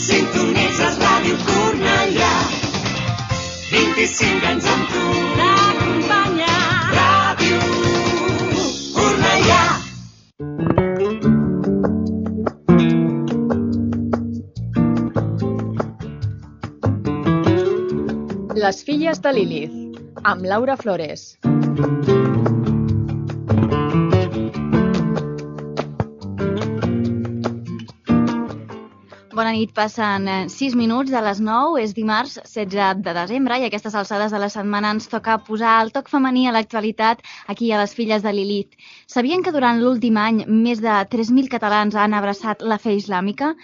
Sintonitzes Ràdio Cornellà. 25 anys amb tu. T'acompanya. Ràdio Cornellà. Les filles de Lilith, amb Laura Flores. Bona nit, passen 6 minuts de les 9, és dimarts 16 de desembre i aquestes alçades de la setmana ens toca posar el toc femení a l'actualitat aquí a les filles de Lilith. Sabien que durant l'últim any més de 3.000 catalans han abraçat la fe islàmica?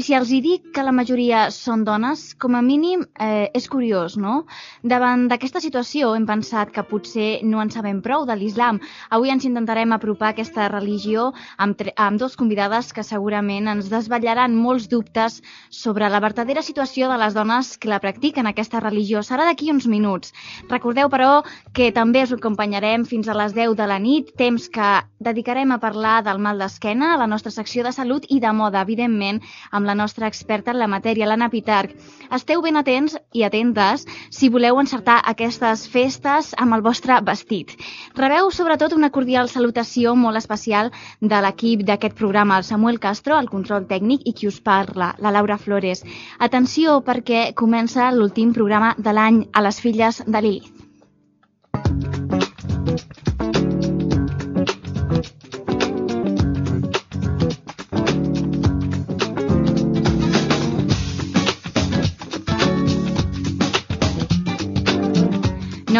I si els hi dic que la majoria són dones, com a mínim eh, és curiós, no? Davant d'aquesta situació hem pensat que potser no en sabem prou de l'islam. Avui ens intentarem apropar aquesta religió amb, amb dos convidades que segurament ens desvetllaran molts dubtes sobre la verdadera situació de les dones que la practiquen aquesta religió. Serà d'aquí uns minuts. Recordeu, però, que també us acompanyarem fins a les 10 de la nit, temps que dedicarem a parlar del mal d'esquena, a la nostra secció de salut i de moda, evidentment, amb la nostra experta en la matèria, l'Anna Pitarc. Esteu ben atents i atentes si voleu encertar aquestes festes amb el vostre vestit. Rebeu sobretot una cordial salutació molt especial de l'equip d'aquest programa, el Samuel Castro, el control tècnic i qui us parla, la Laura Flores. Atenció perquè comença l'últim programa de l'any a les filles de Lilith.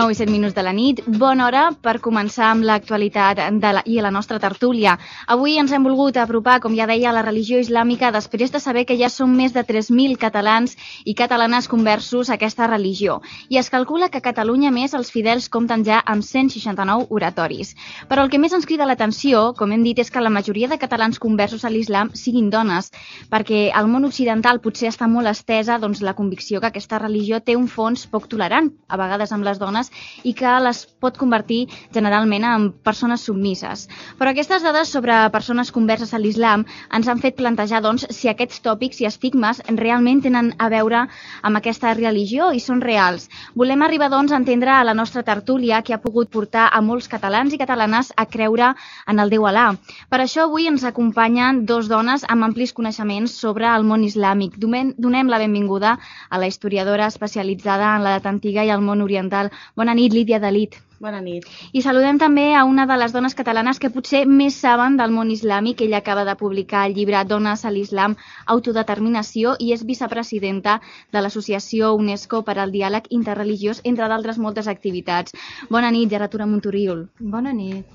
Nou i 7 minuts de la nit, bona hora per començar amb l'actualitat la, i la nostra tertúlia. Avui ens hem volgut apropar, com ja deia, a la religió islàmica després de saber que ja són més de 3.000 catalans i catalanes conversos a aquesta religió. I es calcula que a Catalunya més els fidels compten ja amb 169 oratoris. Però el que més ens crida l'atenció, com hem dit, és que la majoria de catalans conversos a l'islam siguin dones, perquè al món occidental potser està molt estesa doncs, la convicció que aquesta religió té un fons poc tolerant, a vegades amb les dones, i que les pot convertir generalment en persones submises. Però aquestes dades sobre persones converses a l'islam ens han fet plantejar doncs, si aquests tòpics i estigmes realment tenen a veure amb aquesta religió i són reals. Volem arribar doncs, a entendre a la nostra tertúlia que ha pogut portar a molts catalans i catalanes a creure en el Déu Alà. Per això avui ens acompanyen dos dones amb amplis coneixements sobre el món islàmic. Donem, la benvinguda a la historiadora especialitzada en l'edat antiga i el món oriental, Bona nit, Lídia Dalit. Bona nit. I saludem també a una de les dones catalanes que potser més saben del món islàmic. Ella acaba de publicar el llibre Dones a l'Islam, Autodeterminació i és vicepresidenta de l'Associació UNESCO per al Diàleg Interreligiós, entre d'altres moltes activitats. Bona nit, Geratura Montoriol. Bona nit.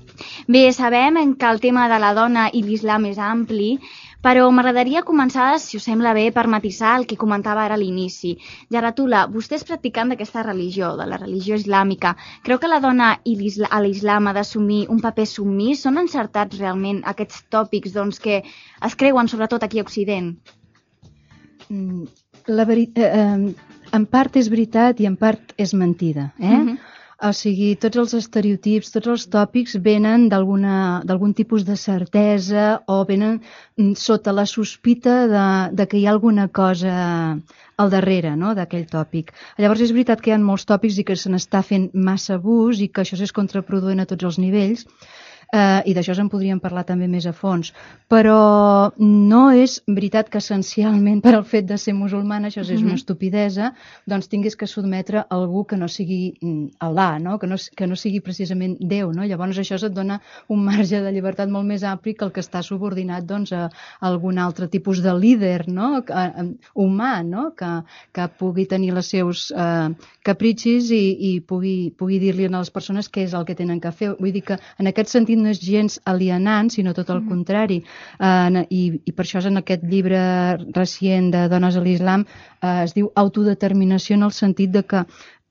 Bé, sabem que el tema de la dona i l'islam és ampli, però m'agradaria començar, si us sembla bé, per matisar el que comentava ara a l'inici. Geratula, vostè és practicant d'aquesta religió, de la religió islàmica. Creu que la dona i a l'islam ha d'assumir un paper submís? Són encertats realment aquests tòpics doncs, que es creuen sobretot aquí a Occident? La veri... eh, eh, en part és veritat i en part és mentida. Eh? Uh -huh. O sigui, tots els estereotips, tots els tòpics venen d'algun tipus de certesa o venen sota la sospita de, de que hi ha alguna cosa al darrere no? d'aquell tòpic. Llavors és veritat que hi ha molts tòpics i que se n'està fent massa abús i que això és contraproduent a tots els nivells, eh, i d'això en podríem parlar també més a fons. Però no és veritat que essencialment per al fet de ser musulmana, això és una estupidesa, doncs tinguis que sotmetre algú que no sigui Alà, no? Que, no, que no sigui precisament Déu. No? Llavors això et dona un marge de llibertat molt més ampli que el que està subordinat doncs, a, algun altre tipus de líder no? que, humà no? Que, que pugui tenir els seus eh, capritxis i, i pugui, pugui dir-li a les persones què és el que tenen que fer. Vull dir que en aquest sentit no és gens alienant, sinó tot el mm. contrari. Uh, i, I per això és en aquest llibre recient de Dones a l'Islam uh, es diu autodeterminació en el sentit de que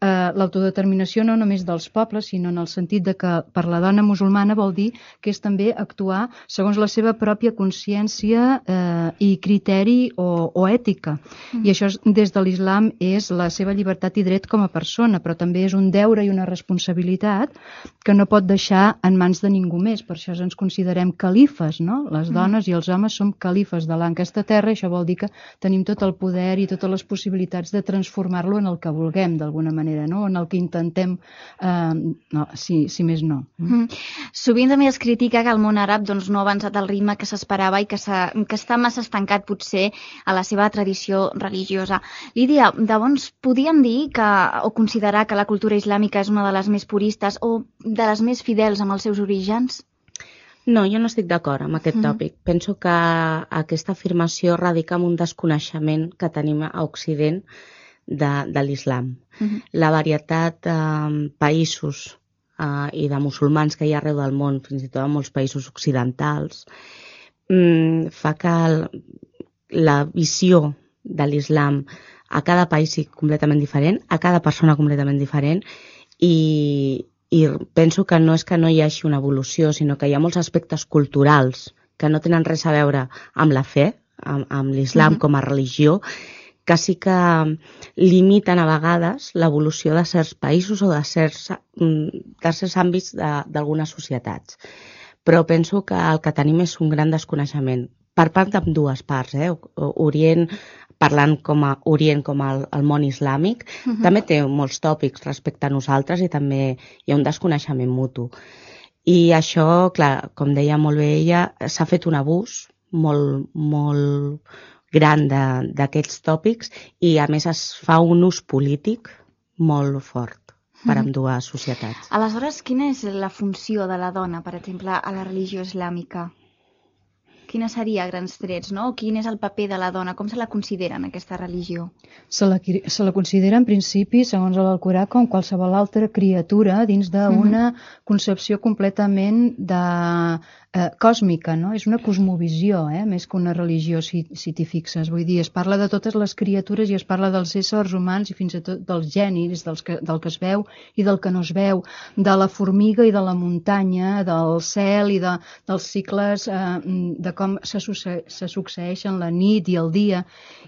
eh, l'autodeterminació no només dels pobles, sinó en el sentit de que per la dona musulmana vol dir que és també actuar segons la seva pròpia consciència eh, i criteri o, o ètica. I això és, des de l'islam és la seva llibertat i dret com a persona, però també és un deure i una responsabilitat que no pot deixar en mans de ningú més. Per això ens considerem califes, no? Les dones i els homes som califes de l'enquesta terra això vol dir que tenim tot el poder i totes les possibilitats de transformar-lo en el que vulguem, d'alguna manera, no? En el que intentem, eh, no, si, si més no. Mm. Sovint també es critica que el món àrab doncs, no ha avançat al ritme que s'esperava i que, s'ha- que està massa estancat potser a la seva tradició religiosa. Lídia, llavors podíem dir que, o considerar que la cultura islàmica és una de les més puristes o de les més fidels amb els seus orígens? No, jo no estic d'acord amb aquest Mhm. tòpic. Penso que aquesta afirmació radica en un desconeixement que tenim a Occident de, de l'islam. Mhm. La varietat de països eh, i de musulmans que hi ha arreu del món, fins i tot en molts països occidentals, mm, fa que el, la visió de l'islam a cada país sigui completament diferent, a cada persona completament diferent i, i penso que no és que no hi hagi una evolució, sinó que hi ha molts aspectes culturals que no tenen res a veure amb la fe, amb, amb l'islam Mhm. com a religió, que sí que limiten a vegades l'evolució de certs països o de certs, mm, de certs àmbits d'algunes societats. Però penso que el que tenim és un gran desconeixement per part d'ambdues parts, eh? Orient, parlant com a Orient com el, el món islàmic, Mhm. també té molts tòpics respecte a nosaltres i també hi ha un desconeixement mutu. I això, clar, com deia molt bé ella, s'ha fet un abús molt, molt gran d'aquests tòpics i a més es fa un ús polític molt fort per Mhm. ambdues societats. Aleshores, quina és la funció de la dona, per exemple, a la religió islàmica? Quina seria a grans trets, no? Quin és el paper de la dona? Com se la considera en aquesta religió? Se la, se la considera en principi, segons l'Alcorà, com qualsevol altra criatura dins d'una concepció completament de, eh, còsmica, no? És una cosmovisió, eh? més que una religió, si, si t'hi fixes. Vull dir, es parla de totes les criatures i es parla dels éssers humans i fins i tot dels gènirs, dels que, del que es veu i del que no es veu, de la formiga i de la muntanya, del cel i de, dels cicles, eh, de com se, succe se succeeixen la nit i el dia.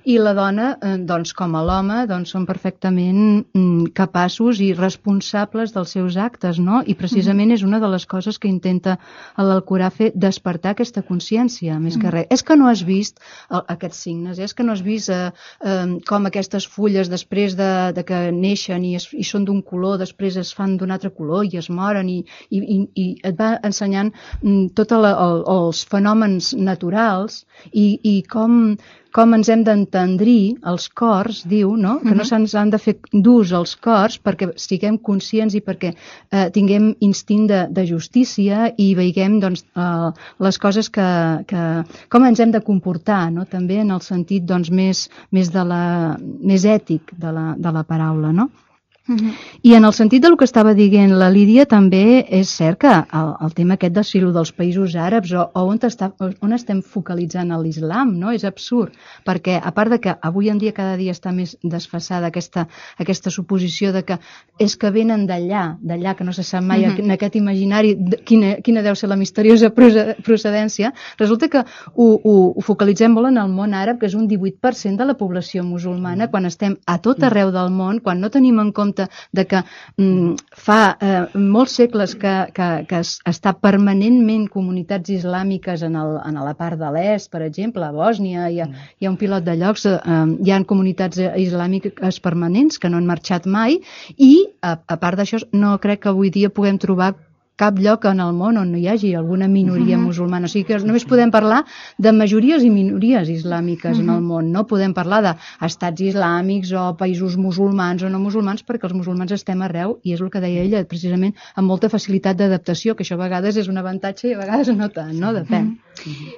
I la dona, eh, doncs, com a l'home, doncs, són perfectament mm, capaços i responsables dels seus actes, no? I precisament és una de les coses que intenta l'Alcorà fer despertar aquesta consciència, més que res. És que no has vist el, aquests signes, és que no has vist eh, eh, com aquestes fulles després de, de que neixen i, es, i són d'un color, després es fan d'un altre color i es moren i, i, i, i et va ensenyant mm, tots el, els fenòmens naturals i, i com, com ens hem d'entendrir els cors, diu, no? que no se'ns han de fer durs els cors perquè siguem conscients i perquè eh, tinguem instint de, de justícia i veiguem doncs, eh, les coses que, que... com ens hem de comportar, no? també en el sentit doncs, més, més, de la, més ètic de la, de la paraula. No? I en el sentit del que estava dient la Lídia, també és cert que el, el tema aquest del silo dels països àrabs o, o on, està, on estem focalitzant l'islam, no? És absurd, perquè a part de que avui en dia cada dia està més desfassada aquesta, aquesta suposició de que és que venen d'allà, d'allà que no se sap mai Mhm. en aquest imaginari de- quina, quina deu ser la misteriosa proce- procedència, resulta que ho, ho, ho focalitzem molt en el món àrab, que és un 18% de la població musulmana, quan estem a tot arreu del món, quan no tenim en compte de que mm, fa eh, molts segles que, que, que es, està permanentment comunitats islàmiques en, el, en la part de l'est, per exemple, a Bòsnia, hi ha, hi ha un pilot de llocs, eh, hi ha comunitats islàmiques permanents que no han marxat mai i, a, a part d'això, no crec que avui dia puguem trobar cap lloc en el món on no hi hagi alguna minoria musulmana. O sigui que només podem parlar de majories i minories islàmiques en el món. No podem parlar d'estats islàmics o països musulmans o no musulmans perquè els musulmans estem arreu i és el que deia ella, precisament amb molta facilitat d'adaptació, que això a vegades és un avantatge i a vegades no tant, no? Depèn.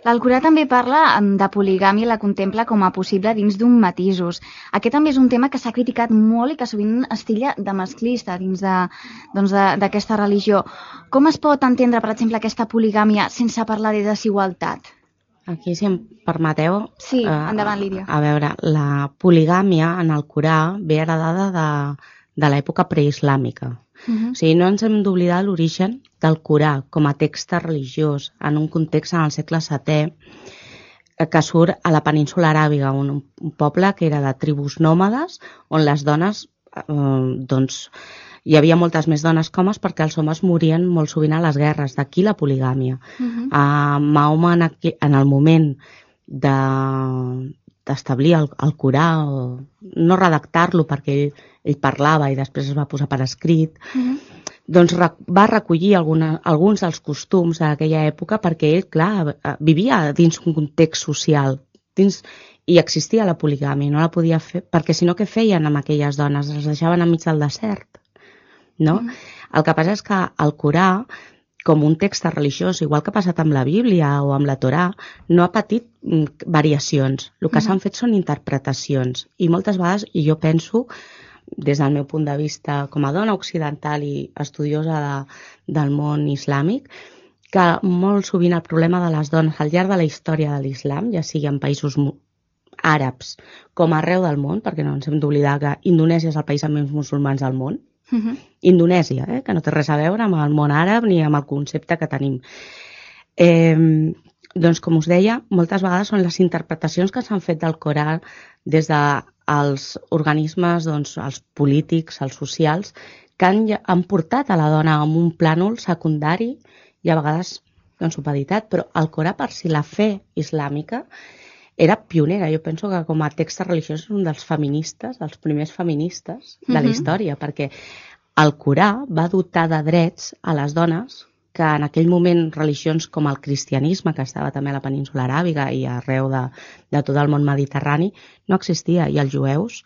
L'Alcorà també parla de poligàmia i la contempla com a possible dins d'un matisos. Aquest també és un tema que s'ha criticat molt i que sovint es tilla de masclista dins de- doncs de- d'aquesta religió. Com es pot entendre, per exemple, aquesta poligàmia sense parlar de desigualtat? Aquí, si em permeteu... Sí, eh, endavant, Lídia. A veure, la poligàmia en el Corà ve heredada de, de l'època preislàmica. Uh -huh. O sigui, no ens hem d'oblidar l'origen del Corà com a text religiós en un context en el segle VII eh, que surt a la península aràbiga, un, un poble que era de tribus nòmades, on les dones, eh, doncs, hi havia moltes més dones que homes perquè els homes morien molt sovint a les guerres, d'aquí la poligàmia. Uh -huh. A Mahoma, en, aquí, en el moment de d'establir el, el Corà, o no redactar-lo perquè ell, ell parlava i després es va posar per escrit, Uh -huh. Doncs va recollir alguna, alguns dels costums d'aquella època perquè ell, clar, eh, vivia dins un context social, dins, i existia la poligàmia, no la podia fer, perquè si no què feien amb aquelles dones? Les deixaven enmig del desert, no? Mm. El que passa és que el Corà, com un text religiós, igual que ha passat amb la Bíblia o amb la Torà, no ha patit mm, variacions. El que Mhm. s'han fet són interpretacions. I moltes vegades, i jo penso, des del meu punt de vista com a dona occidental i estudiosa de, del món islàmic, que molt sovint el problema de les dones al llarg de la història de l'islam, ja sigui en països àrabs com arreu del món, perquè no ens hem d'oblidar que Indonèsia és el país amb més musulmans del món, Uh -huh. Indonèsia, eh? que no té res a veure amb el món àrab ni amb el concepte que tenim. Eh, doncs, com us deia, moltes vegades són les interpretacions que s'han fet del Corà des dels organismes, doncs, els polítics, els socials, que han, han portat a la dona en un plànol secundari i a vegades doncs, supeditat, però el Corà per si la fe islàmica era pionera. Jo penso que com a text religiós és un dels feministes, dels primers feministes de la història, perquè el Corà va dotar de drets a les dones que en aquell moment religions com el cristianisme, que estava també a la península aràbiga i arreu de, de tot el món mediterrani, no existia. I els jueus,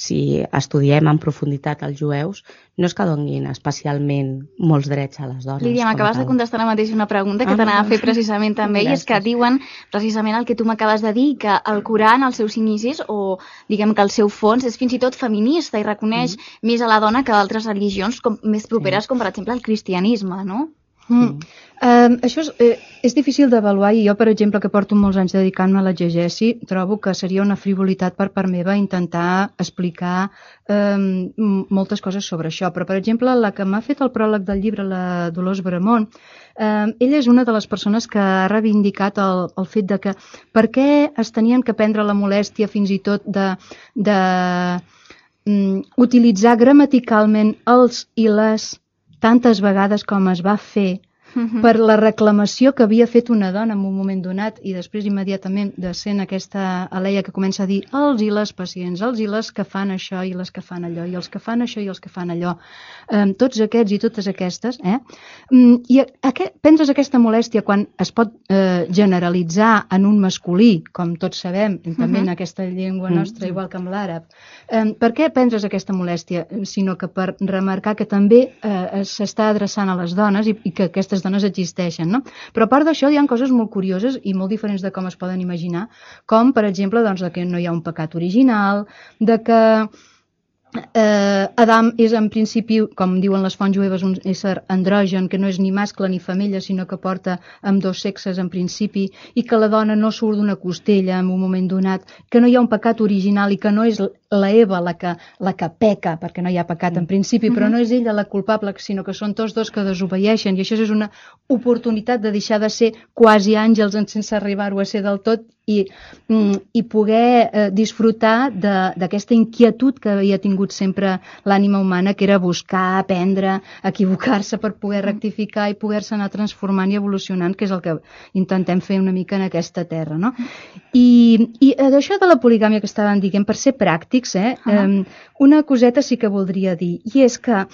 si estudiem en profunditat els jueus, no és que donguin especialment molts drets a les dones. Lídia, m'acabes de contestar ara mateix una pregunta que Ah, t'anava a fer precisament també, i és que Gràcies. diuen precisament el que tu m'acabes de dir, que el Corà en els seus inicis, o diguem que el seu fons, és fins i tot feminista i reconeix més a la dona que d'altres religions com, més properes, com per exemple el cristianisme, no? Mm. Um, això és, eh, és difícil d'avaluar i jo, per exemple, que porto molts anys dedicant-me a l'exegesi, trobo que seria una frivolitat per part meva intentar explicar um, moltes coses sobre això. Però, per exemple, la que m'ha fet el pròleg del llibre, la Dolors Bramont, um, ella és una de les persones que ha reivindicat el, el fet de que per què es tenien que prendre la molèstia fins i tot de, de mm, utilitzar gramaticalment els i les tantes vegades com es va fer. Per la reclamació que havia fet una dona en un moment donat i després immediatament de sent aquesta aleia que comença a dir els i les pacients, els i les que fan això i les que fan allò, i els que fan això i els que fan allò, eh, tots aquests i totes aquestes, eh? Mm, I aquest, prendre's aquesta molèstia quan es pot eh, generalitzar en un masculí, com tots sabem, també en Mhm. aquesta llengua Mm. nostra, igual que amb l'àrab, eh, per què prendre's aquesta molèstia? Sinó que per remarcar que també eh, s'està adreçant a les dones i, i que aquestes dones existeixen, no? Però a part d'això hi ha coses molt curioses i molt diferents de com es poden imaginar, com, per exemple, doncs, de que no hi ha un pecat original, de que eh, Adam és en principi, com diuen les fonts jueves, un ésser androgen, que no és ni mascle ni femella, sinó que porta amb dos sexes en principi, i que la dona no surt d'una costella en un moment donat, que no hi ha un pecat original i que no és la Eva la que, la que peca, perquè no hi ha pecat en principi, però no és ella la culpable, sinó que són tots dos que desobeeixen, i això és una oportunitat de deixar de ser quasi àngels en sense arribar-ho a ser del tot i, mm, i poder eh, disfrutar d'aquesta inquietud que havia tingut sempre l'ànima humana, que era buscar, aprendre, equivocar-se per poder rectificar i poder-se anar transformant i evolucionant, que és el que intentem fer una mica en aquesta terra. No? I, i d'això de la poligàmia que estàvem dient, per ser pràctics, eh, eh, una coseta sí que voldria dir, i és que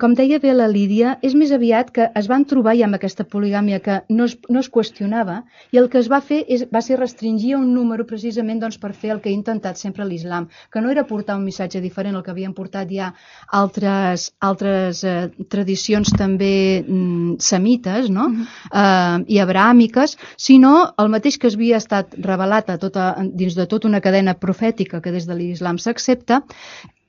com deia bé la Lídia, és més aviat que es van trobar ja amb aquesta poligàmia que no es, no es qüestionava i el que es va fer és, va ser restringir un número precisament doncs, per fer el que ha intentat sempre l'islam, que no era portar un missatge diferent al que havien portat ja altres, altres eh, tradicions també mm, semites no? eh, i abrahàmiques, sinó el mateix que es havia estat revelat a tota, dins de tota una cadena profètica que des de l'islam s'accepta,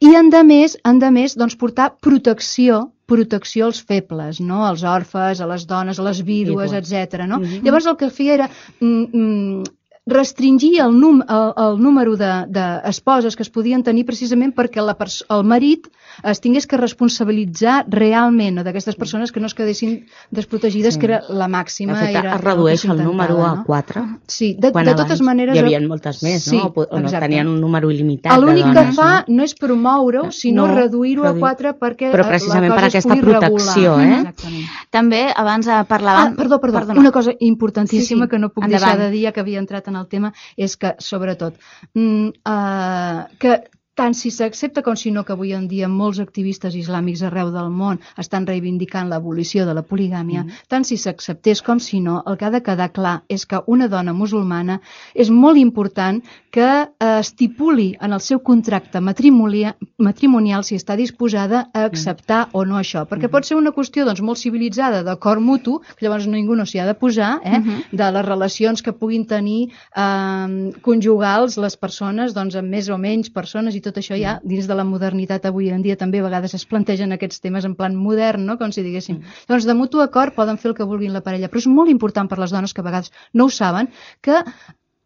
i endemés, endemés doncs, portar protecció protecció als febles, no? als orfes, a les dones, a les vídues, etc. No? Mhm. Llavors el que feia era mm, mm, restringir el, num, el, el número d'esposes de, d'esposes que es podien tenir precisament perquè la el marit es tingués que responsabilitzar realment d'aquestes persones que no es quedessin desprotegides, Sí. que era la De màxima. fet, era es redueix el número a no? 4. Sí, de, quan de totes maneres... Hi havia moltes més, Sí, no? O, o no exacte. tenien un número il·limitat de L'únic que fa no? no és promoure-ho, sinó No, reduir-ho a reduir. 4 perquè Però eh, precisament per aquesta pugui regular. protecció, eh? Exactament. També abans eh, Ah, parlàvem... perdó, perdó, Perdona. una cosa importantíssima Sí, sí, que no puc endavant. deixar de dir, ja que havia entrat en el tema, és que, sobretot, mm, uh, que tant si s'accepta com si no, que avui en dia molts activistes islàmics arreu del món estan reivindicant l'abolició de la poligàmia, Mm. tant si s'acceptés com si no, el que ha de quedar clar és que una dona musulmana és molt important que eh, estipuli en el seu contracte matrimonia- matrimonial si està disposada a acceptar o no això, perquè pot ser una qüestió doncs, molt civilitzada, d'acord mutu, que llavors ningú no s'hi ha de posar, eh, Mhm. de les relacions que puguin tenir eh, conjugals les persones, doncs amb més o menys persones i tot això ja dins de la modernitat avui en dia també a vegades es plantegen aquests temes en plan modern, no? com si diguéssim. Llavors, de mutu acord poden fer el que vulguin la parella, però és molt important per les dones que a vegades no ho saben, que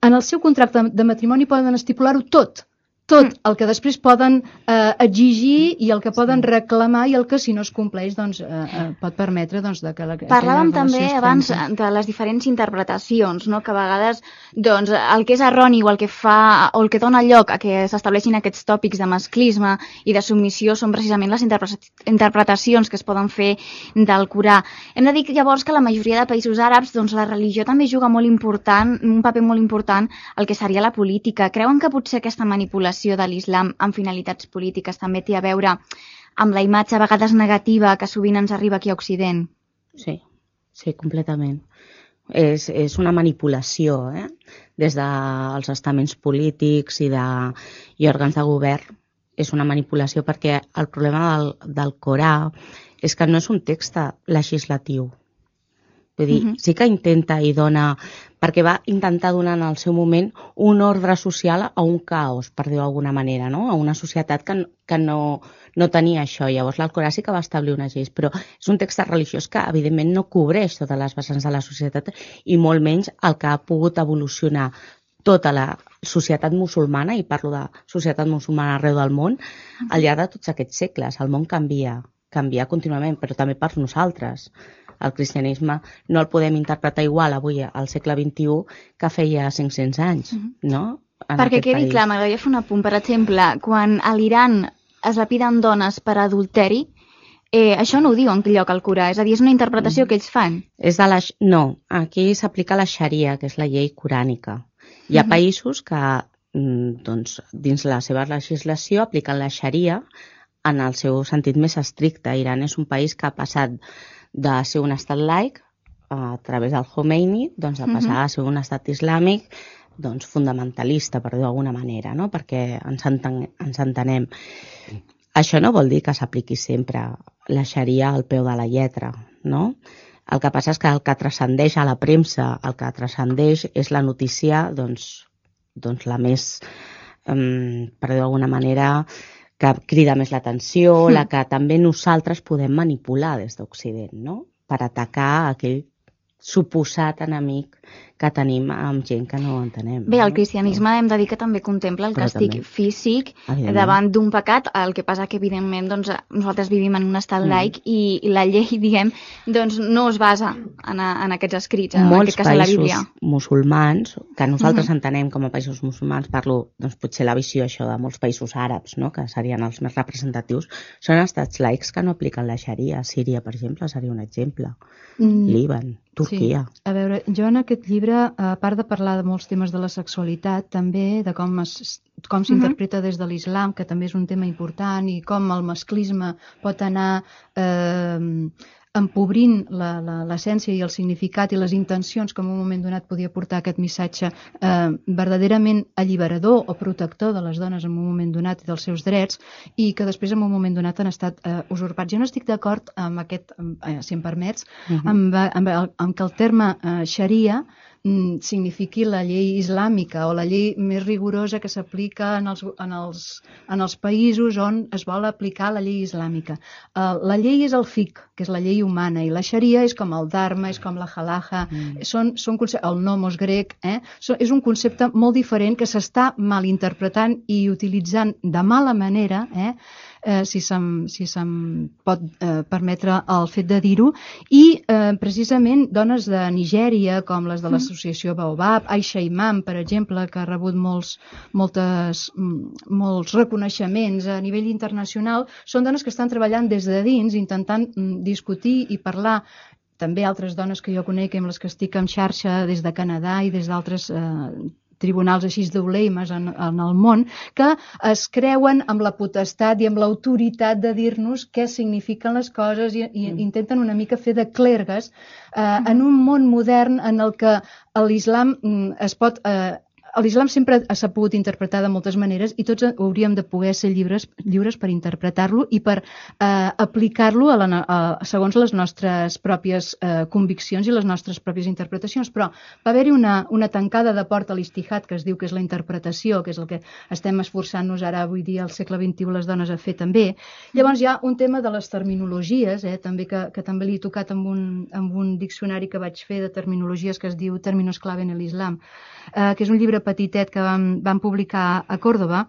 en el seu contracte de matrimoni poden estipular-ho tot, tot el que després poden eh, exigir i el que poden reclamar i el que si no es compleix doncs, eh, eh, pot permetre doncs, de que la, Parlàvem també abans de les diferents interpretacions, no? que a vegades doncs, el que és erroni o el que fa o el que dona lloc a que s'estableixin aquests tòpics de masclisme i de submissió són precisament les interpre- interpretacions que es poden fer del Corà. Hem de dir que llavors que la majoria de països àrabs doncs, la religió també juga molt important, un paper molt important el que seria la política. Creuen que potser aquesta manipulació de l'islam amb finalitats polítiques també té a veure amb la imatge a vegades negativa que sovint ens arriba aquí a Occident? Sí, sí, completament. És, és una manipulació, eh? Des dels estaments polítics i, de, i òrgans de govern és una manipulació perquè el problema del, del Corà és que no és un text legislatiu. Vull dir, Mhm. sí que intenta i dona... Perquè va intentar donar en el seu moment un ordre social a un caos, per dir-ho d'alguna manera, no? A una societat que, que no, no tenia això. Llavors l'Alcorà sí que va establir unes lleis, però és un text religiós que evidentment no cobreix totes les vessants de la societat i molt menys el que ha pogut evolucionar tota la societat musulmana, i parlo de societat musulmana arreu del món, al llarg de tots aquests segles. El món canvia, canvia contínuament, però també per nosaltres. El cristianisme no el podem interpretar igual avui al segle XXI que feia 500 anys, no? En Perquè quedi país. clar, m'agradaria fer un apunt. Per exemple, quan a l'Iran es lapiden dones per adulteri, eh, això no ho diu en lloc al Corà, és a dir, és una interpretació Mm. que ells fan. És de la... No, aquí s'aplica la xaria, que és la llei corànica. Hi ha Mhm. països que, mm, doncs, dins la seva legislació, apliquen la xaria en el seu sentit més estricte. Iran és un país que ha passat de ser un estat laic a través del Khomeini, doncs de passar Mhm. a ser un estat islàmic doncs, fundamentalista, per dir-ho d'alguna manera, no? perquè ens, enten ens entenem. Això no vol dir que s'apliqui sempre la xaria al peu de la lletra, no? El que passa és que el que transcendeix a la premsa, el que transcendeix és la notícia, doncs, doncs la més, um, per dir-ho d'alguna manera, que crida més l'atenció, Mm. la que també nosaltres podem manipular des d'Occident, no? Per atacar aquell suposat enemic que tenim amb gent que no entenem. Bé, el no? cristianisme hem de dir que també contempla el Però càstig també. físic Evidentment. davant d'un pecat, el que passa que evidentment doncs, nosaltres vivim en un estat Mm. laic i, i la llei, diguem, doncs no es basa en, a, en aquests escrits, en molts aquest cas a la països Bíblia. musulmans, que nosaltres Mhm. entenem com a països musulmans, parlo doncs, potser la visió això de molts països àrabs, no? que serien els més representatius, són estats laics que no apliquen la xaria. Síria, per exemple, seria un exemple. Mm. Líban, Turquia. Sí. A veure, jo en aquest llibre, a part de parlar de molts temes de la sexualitat, també de com es, com s'interpreta des de l'islam, que també és un tema important, i com el masclisme pot anar eh, empobrint l'essència i el significat i les intencions que en un moment donat podia portar aquest missatge eh, verdaderament alliberador o protector de les dones en un moment donat i dels seus drets i que després en un moment donat han estat eh, usurpats. Jo no estic d'acord amb aquest, amb, eh, si em permets, Mhm. amb, amb, el- amb que el terme eh, xaria signifiqui la llei islàmica o la llei més rigorosa que s'aplica en, els, en, els, en els països on es vol aplicar la llei islàmica. Uh, la llei és el fiqh, que és la llei humana, i la xaria és com el dharma, és com la halacha, mm. són, són el nomos grec, eh? So, és un concepte molt diferent que s'està malinterpretant i utilitzant de mala manera, eh? Eh, si se'm, si se'm pot eh, permetre el fet de dir-ho, i eh, precisament dones de Nigèria, com les de l'associació Baobab, Aisha Imam, per exemple, que ha rebut molts, moltes, mm, molts reconeixements a nivell internacional, són dones que estan treballant des de dins, intentant mm, discutir i parlar. També altres dones que jo conec amb les que estic en xarxa des de Canadà i des d'altres eh, tribunals així d'uleimes en, en el món, que es creuen amb la potestat i amb l'autoritat de dir-nos què signifiquen les coses i, i intenten una mica fer de clergues eh, en un món modern en el que l'islam mm, es pot... Eh, L'islam sempre s'ha pogut interpretar de moltes maneres i tots hauríem de poder ser lliures, lliures per interpretar-lo i per eh, aplicar-lo a la, a, segons les nostres pròpies eh, conviccions i les nostres pròpies interpretacions. Però va haver-hi una, una tancada de porta a l'istihad, que es diu que és la interpretació, que és el que estem esforçant-nos ara avui dia al segle XXI les dones a fer també. Llavors hi ha un tema de les terminologies, eh, també que, que també l'he tocat amb un, amb un diccionari que vaig fer de terminologies que es diu Términos clave en l'Islam, eh, que és un llibre petitet que vam, vam publicar a Còrdoba,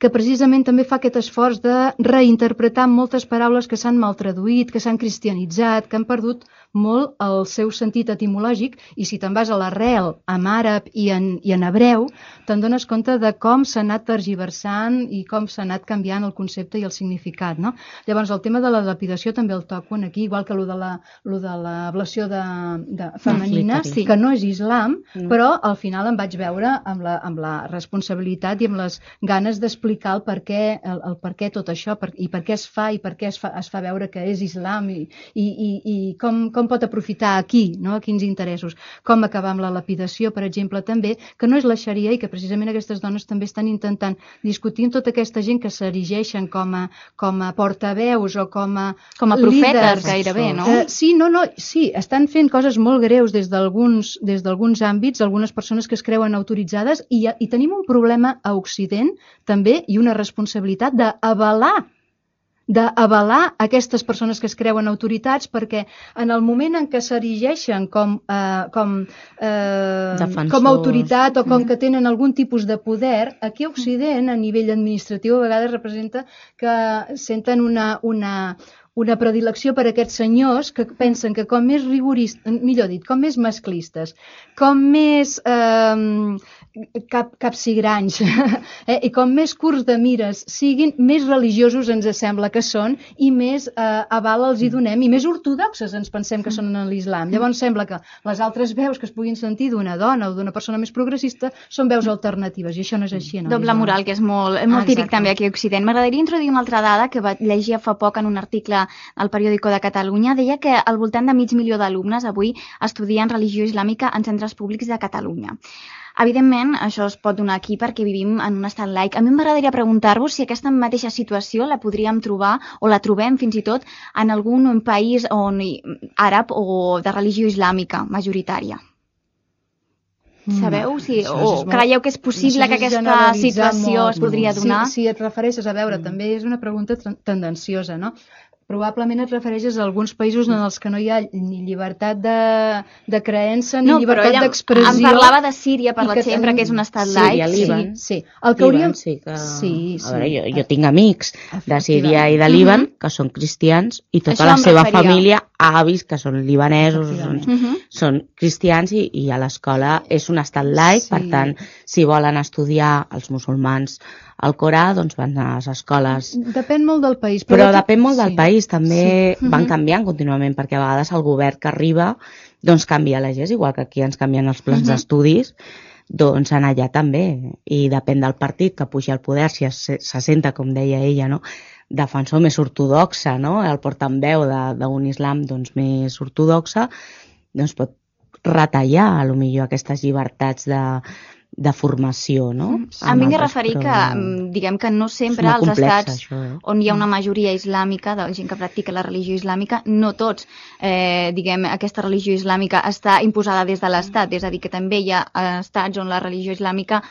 que precisament també fa aquest esforç de reinterpretar moltes paraules que s'han maltraduït, que s'han cristianitzat, que han perdut molt el seu sentit etimològic i si te'n vas a l'arrel en àrab i en, i en hebreu, te'n dones compte de com s'ha anat tergiversant i com s'ha anat canviant el concepte i el significat. No? Llavors, el tema de la lapidació també el toco aquí, igual que lo de la, lo de l'ablació de, de femenina, clitoris. que no és islam, No. però al final em vaig veure amb la, amb la responsabilitat i amb les ganes d'explicar el per què, el, el per què tot això per, i per què es fa i per què es fa, es fa veure que és islam i, i, i, i com, com pot aprofitar aquí, no? a quins interessos. Com acabar amb la lapidació, per exemple, també, que no és la xaria i que precisament aquestes dones també estan intentant discutir amb tota aquesta gent que s'erigeixen com a, com a portaveus o com a Com a profetes, líders. gairebé, no? Eh, sí, no, no, sí, estan fent coses molt greus des d'alguns des d'alguns àmbits, algunes persones que es creuen autoritzades i, i tenim un problema a Occident també i una responsabilitat d'avalar d'avalar aquestes persones que es creuen autoritats perquè en el moment en què s'erigeixen com, eh, com, eh, Defensors. com a autoritat o com que tenen algun tipus de poder, aquí a Occident, a nivell administratiu, a vegades representa que senten una, una, una predilecció per aquests senyors que pensen que com més rigoristes, millor dit, com més masclistes, com més eh, cap, capsigranys eh, i com més curts de mires siguin, més religiosos ens sembla que són i més eh, aval els hi donem i més ortodoxes ens pensem que són en l'islam. Llavors sembla que les altres veus que es puguin sentir d'una dona o d'una persona més progressista són veus alternatives i això no és així. En Doble moral, que és molt, molt típic exacte. també aquí a Occident. M'agradaria introduir una altra dada que vaig llegir fa poc en un article al periòdico de Catalunya. Deia que al voltant de mig milió d'alumnes avui estudien religió islàmica en centres públics de Catalunya. Evidentment, això es pot donar aquí perquè vivim en un estat laic. A mi m'agradaria preguntar-vos si aquesta mateixa situació la podríem trobar o la trobem fins i tot en algun país on, hi- àrab o de religió islàmica majoritària. Sabeu si, o molt- creieu que és possible que aquesta situació molt. es podria donar? Si, si et refereixes a veure, mm. també és una pregunta tendenciosa, no? Probablement et refereixes a alguns països en els que no hi ha ni llibertat de, de creença ni No, llibertat d'expressió. em parlava de Síria, per exemple, que és un estat Síria, laic. Líban. Sí, sí. El que hauríem... Sí que... Sí, sí. A veure, jo, jo tinc amics de Síria i de. Líban que són cristians i tota Això la seva referia. família, avis que són libanesos, són, Efectivament. Mhm. són cristians i, i a l'escola és un estat laic, Sí. per tant, si volen estudiar els musulmans el Corà, doncs van a les escoles Depèn molt del país. però aquí- depèn molt del sí. país, també Sí. van Mhm. canviant contínuament, perquè a vegades el govern que arriba doncs canvia legis, igual que aquí ens canvien els plans Mhm. d'estudis, doncs en allà també, i depèn del partit que puja al poder, si es, se senta, com deia ella, no? Defensor més ortodoxa, no? el portaveu d'un islam doncs, més ortodoxa, doncs pot retallar a lo millor aquestes llibertats de, de formació, no? Em Amb vinc a altres, referir però que, mm, diguem que no sempre als complex, estats això, eh? on hi ha una majoria islàmica, de gent que practica la religió islàmica, no tots, eh, diguem, aquesta religió islàmica està imposada des de l'Estat, és a dir, que també hi ha eh, estats on la religió islàmica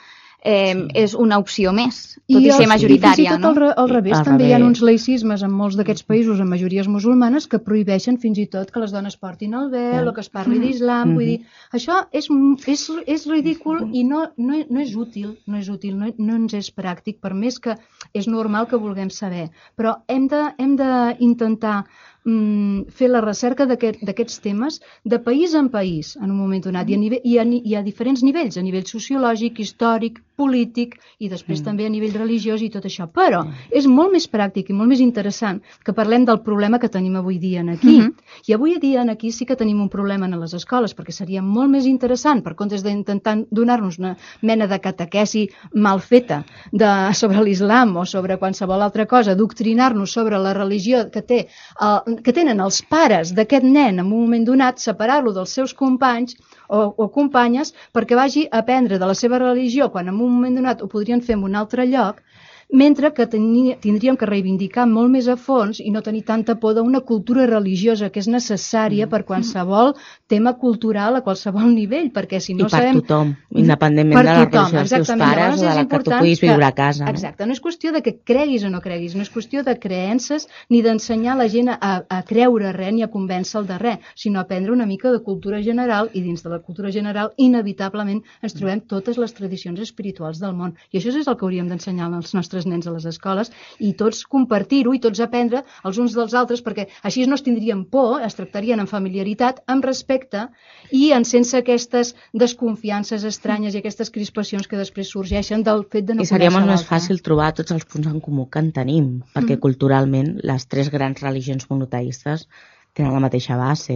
eh, és una opció més, tot i, els- ser I majoritària, fins i tot no? al, re, al revés, Al també hi ha revés. uns laïcismes en molts d'aquests països, en majories musulmanes, que prohibeixen fins i tot que les dones portin el vel o que es parli d'islam. Vull dir, això és, és, és ridícul i no, no, no és útil, no és útil, no, no ens és pràctic, per més que és normal que vulguem saber. Però hem de- hem d'intentar mm, fer la recerca d'aquest- d'aquests temes de país en país en un moment donat i a, nivell, i, a, i a diferents nivells, a nivell sociològic, històric, polític i després també a nivell religiós i tot això. Però és molt més pràctic i molt més interessant que parlem del problema que tenim avui dia en aquí. Mhm. I avui dia en aquí sí que tenim un problema en les escoles perquè seria molt més interessant, per comptes d'intentar donar-nos una mena de catequesi mal feta de, sobre l'islam o sobre qualsevol altra cosa, doctrinar-nos sobre la religió que, té, eh, que tenen els pares d'aquest nen en un moment donat, separar-lo dels seus companys o, o companyes perquè vagi a aprendre de la seva religió quan en un moment donat ho podrien fer en un altre lloc mentre que teni, tindríem que reivindicar molt més a fons i no tenir tanta por d'una cultura religiosa que és necessària Mm. per qualsevol tema cultural a qualsevol nivell, perquè si no I per sabem... tothom, independentment per de la tothom, religió dels teus pares o de la que tu puguis viure a casa. No? Exacte, no és qüestió de que creguis o no creguis, no és qüestió de creences ni d'ensenyar la gent a, a creure res ni a convèncer de res, sinó aprendre una mica de cultura general i dins de la cultura general inevitablement ens trobem totes les tradicions espirituals del món. I això és el que hauríem d'ensenyar als nostres nens a les escoles i tots compartir-ho i tots aprendre els uns dels altres perquè així no es tindrien por, es tractarien amb familiaritat, amb respecte i en sense aquestes desconfiances estranyes i aquestes crispacions que després sorgeixen del fet de no I seria molt més fàcil trobar tots els punts en comú que en tenim, perquè Mm. culturalment les tres grans religions monoteistes tenen la mateixa base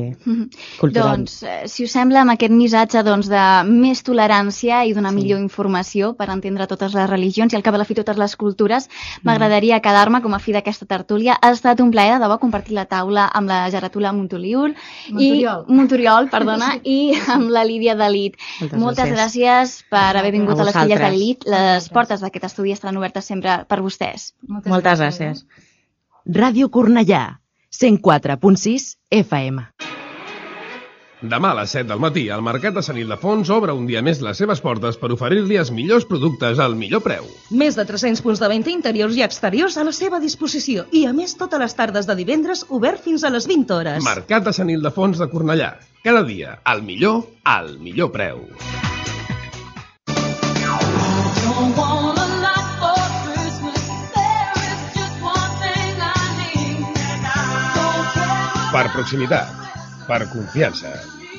cultural. Doncs, eh, si us sembla, amb aquest missatge doncs, de més tolerància i d'una sí. millor informació per entendre totes les religions i al cap de la fi totes les cultures, m'agradaria quedar-me com a fi d'aquesta tertúlia. Ha estat un plaer, de debò, compartir la taula amb la Geratula Montoliul Montoriol. i Montoriol, perdona, i amb la Lídia Dalit. Moltes Moltes gràcies. gràcies per haver vingut A a, les filles de. Lilit. Les portes d'aquest estudi estaran obertes sempre per vostès. Moltes gràcies. Ràdio Cornellà, 104.6 FM. Demà a les 7 del matí, el Mercat de Sant Ildefons obre un dia més les seves portes per oferir-li els millors productes al millor preu. Més de 300 punts de venda interiors i exteriors a la seva disposició i, a més, totes les tardes de divendres obert fins a les 20 hores. Mercat de Sant Ildefons de Cornellà. Cada dia, el millor, al millor preu. Per proximitat, per confiança,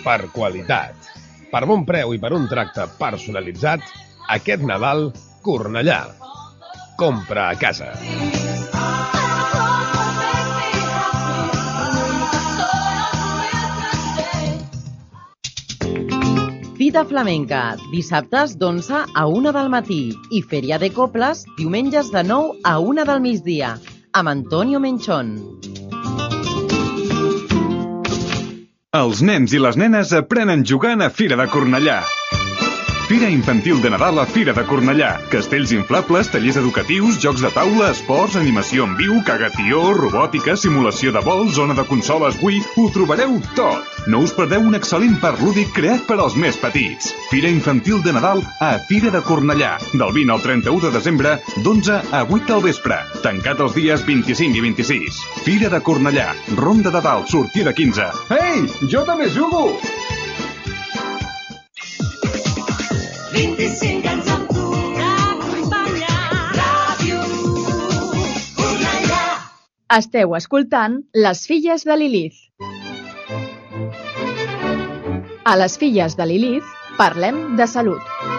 per qualitat, per bon preu i per un tracte personalitzat, aquest Nadal, Cornellà. Compra a casa. Fita flamenca, dissabtes d'11 a 1 del matí i Fèria de Coples, diumenges de 9 a 1 del migdia, amb Antonio Menchón. Els nens i les nenes aprenen jugant a Fira de Cornellà. Fira Infantil de Nadal a Fira de Cornellà. Castells inflables, tallers educatius, jocs de taula, esports, animació en viu, cagatió, robòtica, simulació de vol, zona de consoles Wii... Ho trobareu tot! No us perdeu un excel·lent parc lúdic creat per als més petits. Fira Infantil de Nadal a Fira de Cornellà. Del 20 al 31 de desembre, d'11 a 8 del vespre. Tancat els dies 25 i 26. Fira de Cornellà. Ronda de Dalt, sortida 15. Ei, jo també jugo! 25 anys amb tu. Ràdio Cornellà. Esteu escoltant Les filles de Lilith. A les filles de Lilith parlem de salut.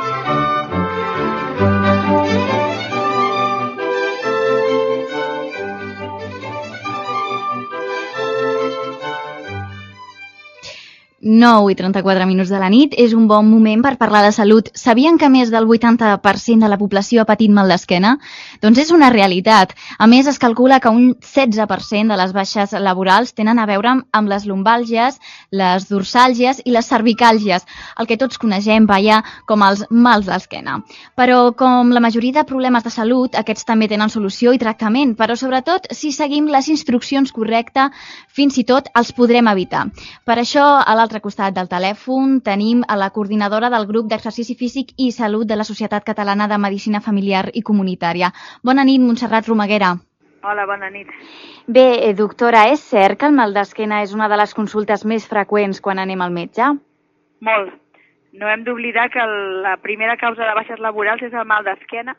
Nou i 34 minuts de la nit és un bon moment per parlar de salut. Sabien que més del 80% de la població ha patit mal d'esquena? Doncs és una realitat. A més, es calcula que un 16% de les baixes laborals tenen a veure amb les lumbàlgies, les dorsàlgies i les cervicàlgies, el que tots coneixem, veia, com els mals d'esquena. Però, com la majoria de problemes de salut, aquests també tenen solució i tractament, però sobretot, si seguim les instruccions correctes, fins i tot els podrem evitar. Per això, a l'altre costat del telèfon, tenim a la coordinadora del grup d'exercici físic i salut de la Societat Catalana de Medicina Familiar i Comunitària. Bona nit, Montserrat Romaguera. Hola, bona nit. Bé, eh, doctora, és cert que el mal d'esquena és una de les consultes més freqüents quan anem al metge? Molt. No hem d'oblidar que la primera causa de baixes laborals és el mal d'esquena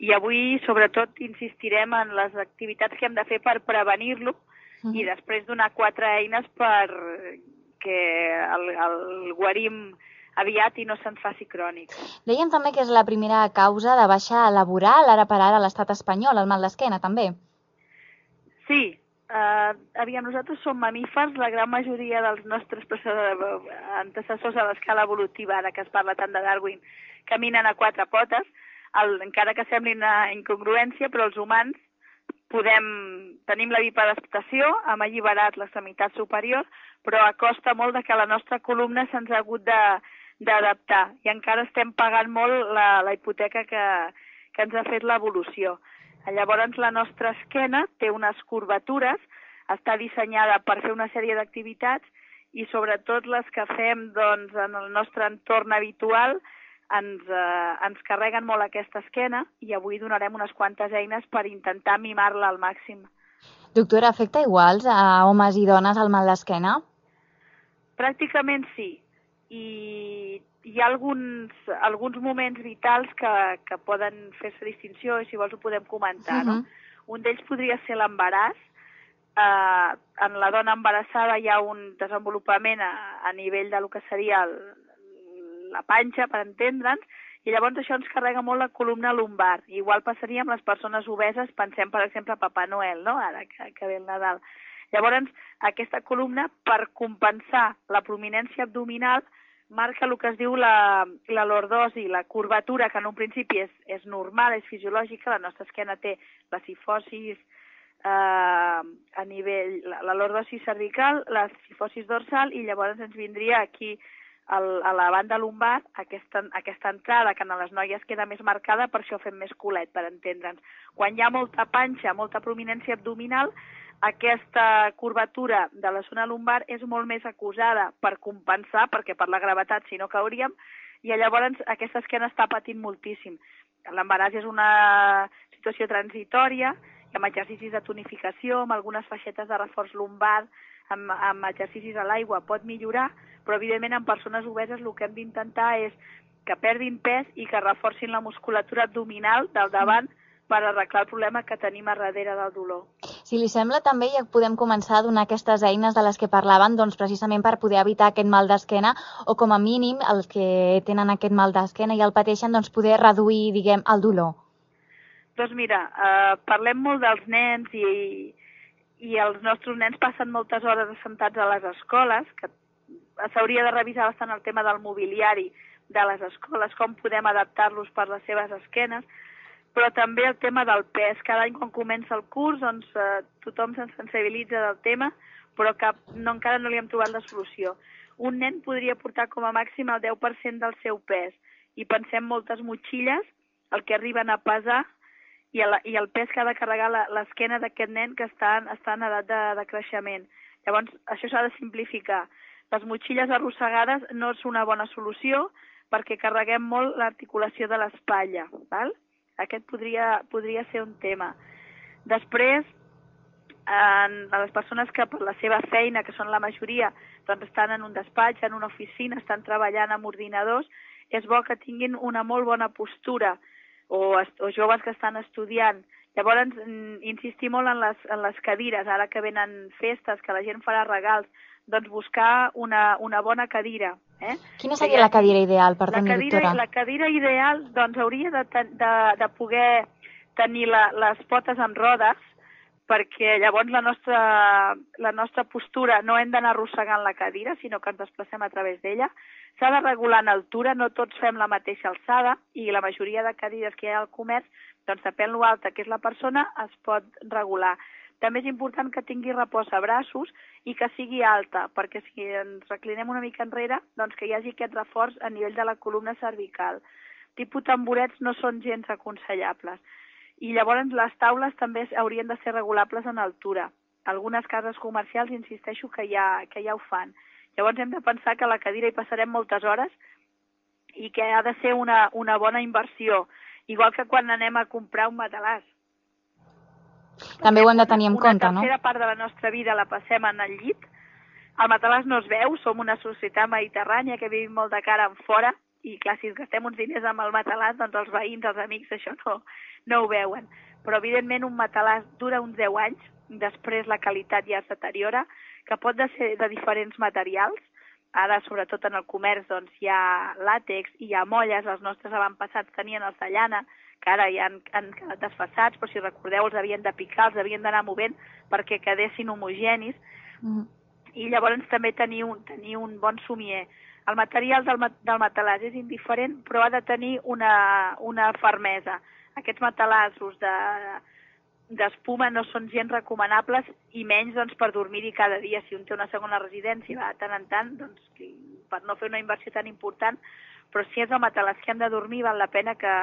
i avui, sobretot, insistirem en les activitats que hem de fer per prevenir-lo i després donar quatre eines per que el, el guarim aviat i no se'n faci crònic. Dèiem també que és la primera causa de baixa laboral ara per ara a l'estat espanyol, el mal d'esquena, també. Sí, uh, aviam, nosaltres som mamífers, la gran majoria dels nostres antecessors a l'escala evolutiva, ara que es parla tant de Darwin, caminen a quatre potes, el, encara que sembli una incongruència, però els humans podem, tenim la bipedestació, hem alliberat l'extremitat superior, però a costa molt de que la nostra columna se'ns ha hagut d'adaptar i encara estem pagant molt la, la hipoteca que, que ens ha fet l'evolució. Llavors la nostra esquena té unes curvatures, està dissenyada per fer una sèrie d'activitats i sobretot les que fem doncs, en el nostre entorn habitual ens, eh, ens carreguen molt aquesta esquena i avui donarem unes quantes eines per intentar mimar-la al màxim. Doctora, afecta iguals a homes i dones el mal d'esquena? Pràcticament sí. I hi ha alguns, alguns moments vitals que, que poden fer-se distinció i si vols ho podem comentar. no? Un d'ells podria ser l'embaràs. Eh, en la dona embarassada hi ha un desenvolupament a, a nivell de lo que seria el, la panxa, per entendre'ns, i llavors això ens carrega molt la columna lumbar. Igual passaria amb les persones obeses, pensem per exemple a Papa Noel, no? ara que, que ve el Nadal. Llavors, aquesta columna, per compensar la prominència abdominal, marca el que es diu la, la lordosi, la curvatura, que en un principi és, és normal, és fisiològica, la nostra esquena té la sifosis eh, a nivell, la, la lordosi cervical, la sifosis dorsal, i llavors ens vindria aquí al, a la banda lumbar aquesta, aquesta entrada que en les noies queda més marcada, per això fem més culet, per entendre'ns. Quan hi ha molta panxa, molta prominència abdominal, aquesta curvatura de la zona lumbar és molt més acusada per compensar, perquè per la gravetat si no cauríem, i llavors aquesta esquena està patint moltíssim. L'embaràs és una situació transitòria, amb exercicis de tonificació, amb algunes faixetes de reforç lumbar, amb, amb exercicis a l'aigua pot millorar, però evidentment en persones obeses el que hem d'intentar és que perdin pes i que reforcin la musculatura abdominal del davant per arreglar el problema que tenim a darrere del dolor. Si li sembla, també ja podem començar a donar aquestes eines de les que parlaven, doncs precisament per poder evitar aquest mal d'esquena, o com a mínim els que tenen aquest mal d'esquena i el pateixen, doncs poder reduir, diguem, el dolor. Doncs mira, eh, parlem molt dels nens i, i els nostres nens passen moltes hores assentats a les escoles, que s'hauria de revisar bastant el tema del mobiliari de les escoles, com podem adaptar-los per les seves esquenes, però també el tema del pes. Cada any quan comença el curs doncs, eh, tothom se'n sensibilitza del tema, però cap, no, encara no li hem trobat la solució. Un nen podria portar com a màxim el 10% del seu pes i pensem moltes motxilles, el que arriben a pesar i el, i el pes que ha de carregar l'esquena d'aquest nen que està, està en edat de, de creixement. Llavors, això s'ha de simplificar. Les motxilles arrossegades no és una bona solució perquè carreguem molt l'articulació de l'espatlla. Val? Aquest podria, podria ser un tema. Després, en, a les persones que per la seva feina, que són la majoria, doncs estan en un despatx, en una oficina, estan treballant amb ordinadors, és bo que tinguin una molt bona postura, o, o joves que estan estudiant. Llavors, mm, insistir molt en les, en les cadires, ara que venen festes, que la gent farà regals, doncs buscar una, una bona cadira. Eh? Quina seria la cadira ideal, perdoni, la cadira, doctora? La cadira ideal doncs, hauria de, de, de poder tenir la, les potes en rodes perquè llavors la nostra, la nostra postura no hem d'anar arrossegant la cadira, sinó que ens desplacem a través d'ella. S'ha de regular en altura, no tots fem la mateixa alçada i la majoria de cadires que hi ha al comerç Doncs depèn lo alta que és la persona, es pot regular. També és important que tingui repòs a braços i que sigui alta, perquè si ens reclinem una mica enrere, doncs que hi hagi aquest reforç a nivell de la columna cervical. Tipus tamborets no són gens aconsellables. I llavors les taules també haurien de ser regulables en altura. Algunes cases comercials insisteixo que ja, que ja ho fan. Llavors hem de pensar que a la cadira hi passarem moltes hores i que ha de ser una, una bona inversió, igual que quan anem a comprar un matalàs. També ho hem de tenir en una compte, no? tercera part de la nostra vida la passem en el llit. El matalàs no es veu, som una societat mediterrània que vivim molt de cara en fora i clar, si gastem uns diners amb el matalàs, doncs els veïns, els amics, això no, no ho veuen. Però evidentment un matalàs dura uns 10 anys, després la qualitat ja es deteriora, que pot de ser de diferents materials, ara sobretot en el comerç doncs, hi ha làtex i hi ha molles, els nostres avantpassats tenien els de llana, que ara ja han, han quedat desfassats, però si recordeu els havien de picar, els havien d'anar movent perquè quedessin homogenis, Mm. i llavors també tenir un, tenir un bon somier. El material del, del matalàs és indiferent, però ha de tenir una, una fermesa. Aquests matalassos de d'espuma no són gens recomanables i menys doncs, per dormir-hi cada dia. Si un té una segona residència va de tant en tant, doncs, que- per no fer una inversió tan important, però si és el matalàs que hem de dormir val la pena que,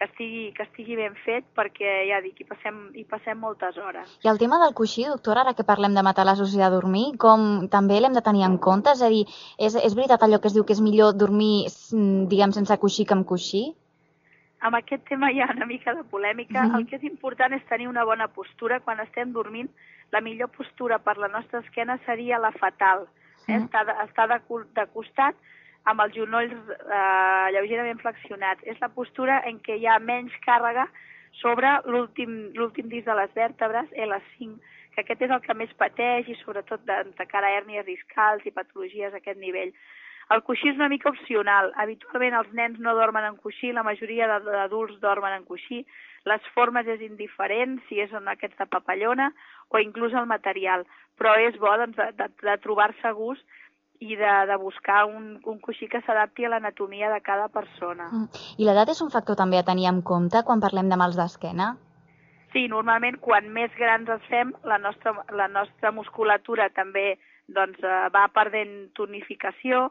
que, estigui, que estigui ben fet perquè, ja dic, hi passem, hi passem moltes hores. I el tema del coixí, doctora, ara que parlem de matalassos i de dormir, com també l'hem de tenir en compte? És a dir, és, és veritat allò que es diu que és millor dormir, mm, diguem, sense coixí que amb coixí? amb aquest tema hi ha una mica de polèmica. Mhm. El que és important és tenir una bona postura. Quan estem dormint, la millor postura per la nostra esquena seria la fatal. Eh? Mhm. Estar, de, estar de, de costat amb els genolls eh, lleugerament flexionats. És la postura en què hi ha menys càrrega sobre l'últim disc de les vèrtebres, L5, que aquest és el que més pateix i sobretot de, de cara a hèrnies discals i patologies a aquest nivell. El coixí és una mica opcional. Habitualment els nens no dormen en coixí, la majoria d'adults dormen en coixí. Les formes és indiferent, si és en aquests de papallona o inclús el material. Però és bo doncs, de, de, de trobar-se a gust i de, de buscar un, un coixí que s'adapti a l'anatomia de cada persona. Mm. I l'edat és un factor també a tenir en compte quan parlem de mals d'esquena? Sí, normalment quan més grans ens fem, la nostra, la nostra musculatura també doncs, eh, va perdent tonificació,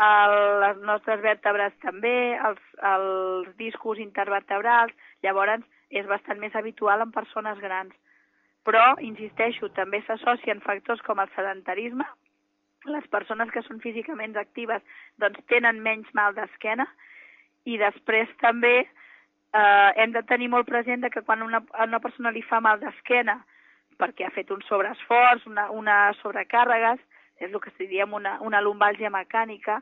el, les nostres vèrtebres també, els, els discos intervertebrals, llavors és bastant més habitual en persones grans. Però, insisteixo, també s'associen factors com el sedentarisme, les persones que són físicament actives doncs, tenen menys mal d'esquena i després també eh, hem de tenir molt present que quan una, a una persona li fa mal d'esquena perquè ha fet un sobreesforç, una, una sobrecàrregues, és el que si diem una, una lumbàlgia mecànica,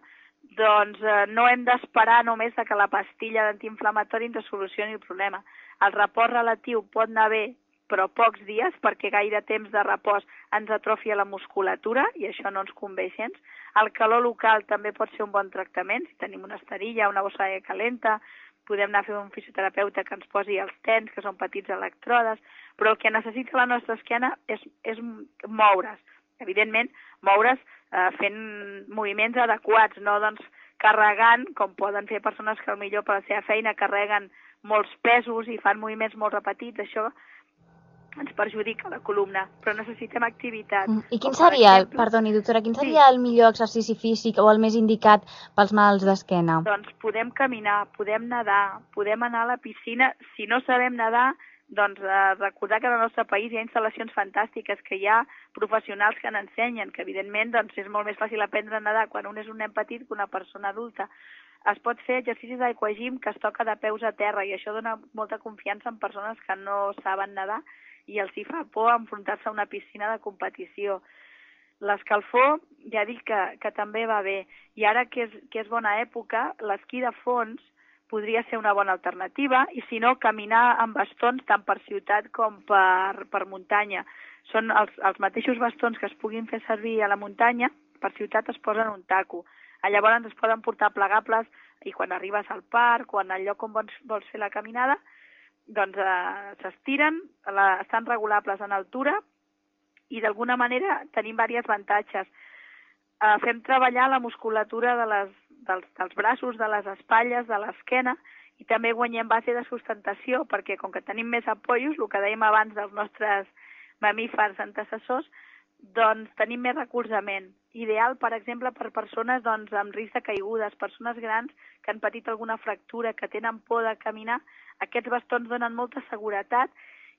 doncs eh, no hem d'esperar només que la pastilla d'antiinflamatori ens solucioni el problema. El repòs relatiu pot anar bé, però pocs dies, perquè gaire temps de repòs ens atrofia la musculatura i això no ens convé gens. El calor local també pot ser un bon tractament, si tenim una esterilla, una bossa d'aigua calenta, podem anar a fer un fisioterapeuta que ens posi els tens, que són petits electrodes, però el que necessita la nostra esquena és, és moure's. Evidentment, moure's eh, fent moviments adequats, no doncs carregant, com poden fer persones que millor per la seva feina carreguen molts pesos i fan moviments molt repetits, això ens perjudica la columna, però necessitem activitat. Mm. I quin seria, el, exemple, perdoni doctora, quin Sí. seria el millor exercici físic o el més indicat pels mals d'esquena? Doncs podem caminar, podem nedar, podem anar a la piscina. Si no sabem nedar, doncs eh, recordar que en el nostre país hi ha instal·lacions fantàstiques, que hi ha professionals que n'ensenyen, que evidentment doncs, és molt més fàcil aprendre a nedar quan un és un nen petit que una persona adulta. Es pot fer exercicis d'aquagim que es toca de peus a terra i això dona molta confiança en persones que no saben nedar i els hi fa por enfrontar-se a una piscina de competició. L'escalfor, ja dic que, que també va bé. I ara que és, que és bona època, l'esquí de fons podria ser una bona alternativa i si no, caminar amb bastons tant per ciutat com per, per muntanya. Són els, els mateixos bastons que es puguin fer servir a la muntanya, per ciutat es posen un taco. Llavors es poden portar plegables i quan arribes al parc o en el lloc on vols, vols fer la caminada, doncs eh, s'estiren, estan regulables en altura i d'alguna manera tenim diversos avantatges. Eh, fem treballar la musculatura de les, dels, dels braços, de les espatlles, de l'esquena i també guanyem base de sustentació, perquè com que tenim més apoyos, el que dèiem abans dels nostres mamífers antecessors, doncs tenim més recolzament. Ideal, per exemple, per persones doncs, amb risc de caigudes, persones grans que han patit alguna fractura, que tenen por de caminar, aquests bastons donen molta seguretat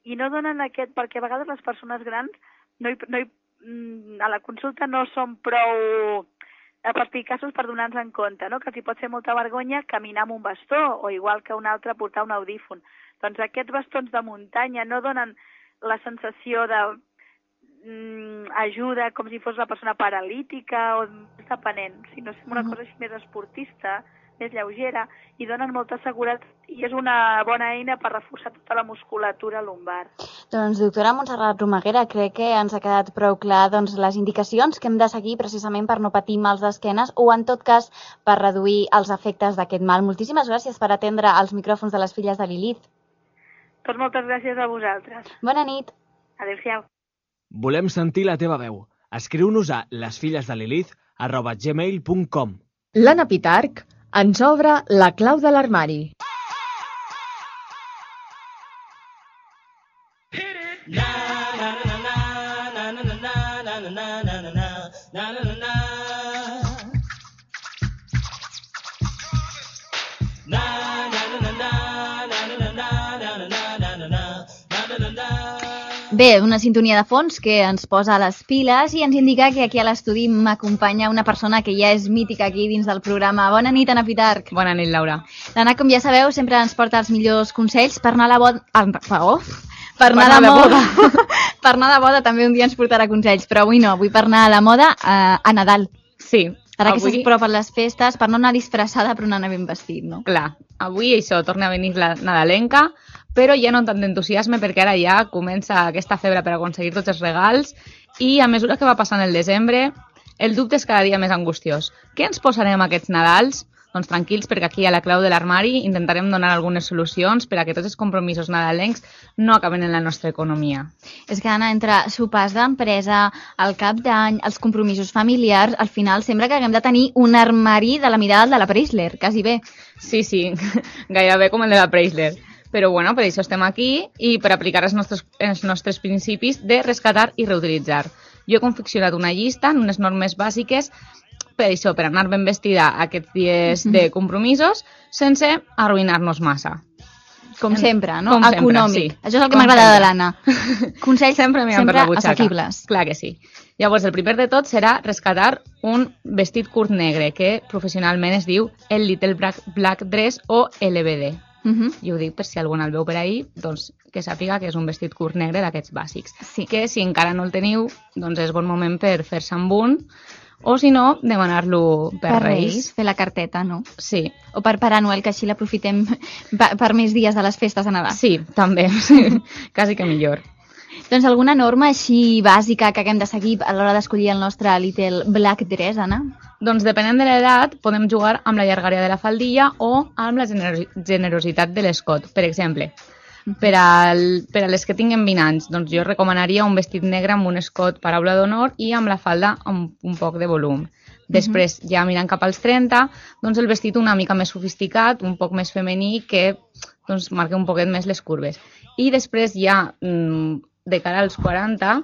i no donen aquest, perquè a vegades les persones grans no hi, no hi, mm, a la consulta no són prou eh, perspicaços per donar-nos en compte, no? que hi pot fer molta vergonya caminar amb un bastó o igual que un altre portar un audífon. Doncs aquests bastons de muntanya no donen la sensació de mm, ajuda com si fos la persona paralítica o depenent, sinó és una cosa així més esportista, més lleugera i donen molta seguretat i és una bona eina per reforçar tota la musculatura lumbar. Doncs, doctora Montserrat Romaguera, crec que ens ha quedat prou clar doncs, les indicacions que hem de seguir precisament per no patir mals d'esquenes o, en tot cas, per reduir els efectes d'aquest mal. Moltíssimes gràcies per atendre els micròfons de les filles de Lilith. Doncs moltes gràcies a vosaltres. Bona nit. Adéu-siau. Volem sentir la teva veu. Escriu-nos a lesfillesdelilith arroba gmail.com L'Anna Pitarc ens obre la clau de l'armari. Bé, una sintonia de fons que ens posa a les piles i ens indica que aquí a l'estudi m'acompanya una persona que ja és mítica aquí dins del programa. Bona nit, Anna Pitarc. Bona nit, Laura. L'Anna, com ja sabeu, sempre ens porta els millors consells per anar a la boda... Oh, per anar, Per anar de moda. per anar de boda també un dia ens portarà consells, però avui no, avui per anar a la moda a, a Nadal. Sí. Ara que avui- s'apropen les festes, per no anar disfressada però anar ben vestit, no? Clar, avui això torna a venir la nadalenca, però ja no amb tant d'entusiasme perquè ara ja comença aquesta febre per aconseguir tots els regals i a mesura que va passant el desembre el dubte és cada dia més angustiós. Què ens posarem aquests Nadals? Doncs tranquils, perquè aquí a la clau de l'armari intentarem donar algunes solucions per a que tots els compromisos nadalencs no acaben en la nostra economia. És que, Anna, entre sopars d'empresa, el cap d'any, els compromisos familiars, al final sembla que haguem de tenir un armari de la mirada de la Preisler, quasi bé. Sí, sí, gairebé com el de la Preisler. Però bueno, per això estem aquí i per aplicar els nostres, els nostres principis de rescatar i reutilitzar. Jo he confeccionat una llista amb unes normes bàsiques per això, per anar ben vestida aquests dies de compromisos sense arruïnar-nos massa. Com sempre, no? Com sempre, Econòmic. sí. Això és el que m'agrada de sempre. l'Anna. Consells sempre mirant per sempre la assequibles. Clar que sí. Llavors, el primer de tot serà rescatar un vestit curt negre, que professionalment es diu el Little Black, Black Dress o LBD. Uh -huh. I ho dic per si algú el veu per ahir, doncs que sàpiga que és un vestit curt negre d'aquests bàsics. Sí. Que si encara no el teniu, doncs és bon moment per fer-se amb un, o si no, demanar-lo per, Per Reis. Reis, fer la carteta, no? Sí. O per Pare Noel, que així l'aprofitem per, més dies de les festes de Nadal. Sí, també. Sí. Quasi que millor. Doncs alguna norma així bàsica que haguem de seguir a l'hora d'escollir el nostre Little Black Dress, Anna? Doncs depenent de l'edat, podem jugar amb la llargària de la faldilla o amb la gener generositat de l'escot. Per exemple, per, al, per a les que tinguen 20 anys, doncs jo recomanaria un vestit negre amb un escot paraula d'honor i amb la falda amb un poc de volum. Després, ja mirant cap als 30, doncs el vestit una mica més sofisticat, un poc més femení, que doncs, marca un poquet més les curves. I després ja, mm, de cara als 40,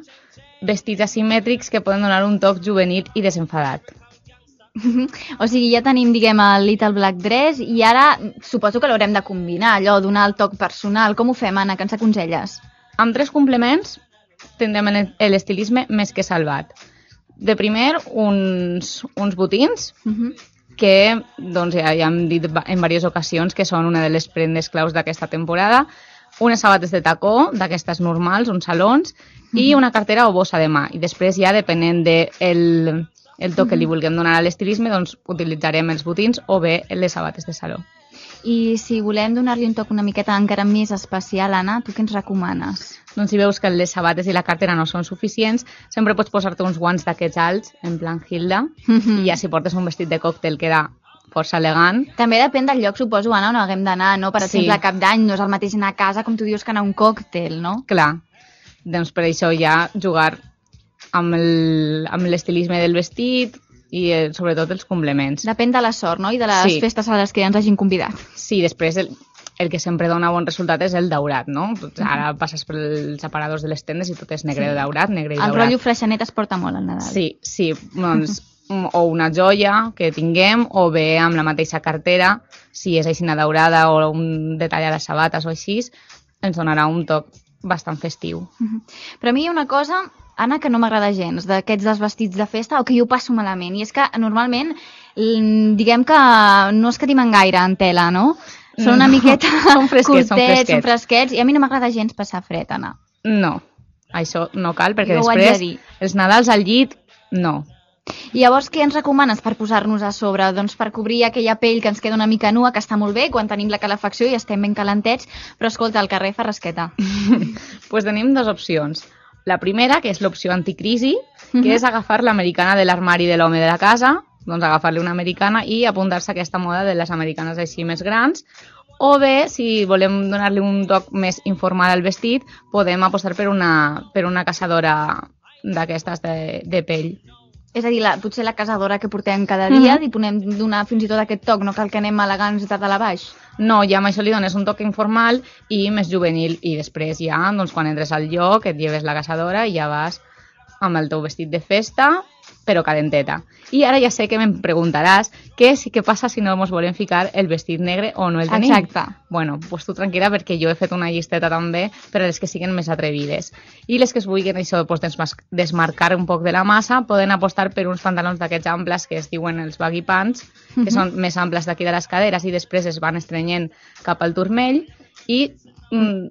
vestits asimètrics que poden donar un toc juvenil i desenfadat. O sigui, ja tenim, diguem, el Little Black Dress i ara suposo que l'haurem de combinar, allò, donar el toc personal. Com ho fem, Anna, que ens aconselles? Amb tres complements tindrem el- l'estilisme més que salvat. De primer, uns, uns botins, Uh -huh. que doncs, ja, ja hem dit en diverses ocasions que són una de les prendes claus d'aquesta temporada, unes sabates de tacó, d'aquestes normals, uns salons, i una cartera o bossa de mà. I després ja, depenent de el, el toc que li vulguem donar a l'estilisme, doncs utilitzarem els botins o bé les sabates de saló. I si volem donar-li un toc una miqueta encara més especial, Anna, tu què ens recomanes? Doncs si veus que les sabates i la cartera no són suficients, sempre pots posar-te uns guants d'aquests alts, en plan Hilda, i ja si portes un vestit de còctel queda força elegant. També depèn del lloc, suposo, Anna, on haguem d'anar, no? Per Sí. exemple, a cap d'any no és el mateix anar a casa, com tu dius, que anar a un còctel, no? Clar, doncs per això ja jugar amb el- amb l'estilisme del vestit i eh, sobretot els complements. Depèn de la sort, no? I de les Sí. festes a les que ens hagin convidat. Sí, després el, el que sempre dona bon resultat és el daurat, no? Doncs Ara passes pels aparadors de les tendes i tot és negre Sí. daurat, negre i El daurat. rotllo freixanet es porta molt al Nadal. Sí, sí, doncs, o una joia que tinguem, o bé amb la mateixa cartera, si és així daurada o un detall a les sabates o així, ens donarà un toc bastant festiu. Però a mi hi ha una cosa, Anna, que no m'agrada gens, d'aquests dels vestits de festa, o que jo passo malament, i és que normalment, diguem que no es catimen gaire en tela, no? Són una No, miqueta són fresquets, són curtets, són fresquets. fresquets, i a mi no m'agrada gens passar fred, Anna. No, això no cal, perquè Jo de després dir. els Nadals al llit, no. I llavors, què ens recomanes per posar-nos a sobre? Doncs per cobrir aquella pell que ens queda una mica nua, que està molt bé quan tenim la calefacció i estem ben calentets, però escolta, al carrer fa rasqueta. pues tenim dues opcions. La primera, que és l'opció anticrisi, que Mhm. és agafar l'americana de l'armari de l'home de la casa, doncs agafar-li una americana i apuntar-se a aquesta moda de les americanes així més grans, o bé, si volem donar-li un toc més informal al vestit, podem apostar per una, per una caçadora d'aquestes de, de pell. És a dir, la, potser la casadora que portem cada dia, Mhm. li podem donar fins i tot aquest toc, no cal que anem elegants de dalt a baix. No, ja amb això li dones un toc informal i més juvenil i després ja, doncs, quan entres al lloc et lleves la caçadora i ja vas amb el teu vestit de festa, però calenteta. I ara ja sé que me'n preguntaràs què, si, què passa si no ens volem ficar el vestit negre o no el tenim. Exacte. Bueno, pues tu tranquil·la perquè jo he fet una llisteta també per a les que siguin més atrevides. I les que es vulguin això, pues, desmarcar un poc de la massa poden apostar per uns pantalons d'aquests amples que es diuen els baggy pants, que Mhm. són més amples d'aquí de les caderes i després es van estrenyent cap al turmell i mm,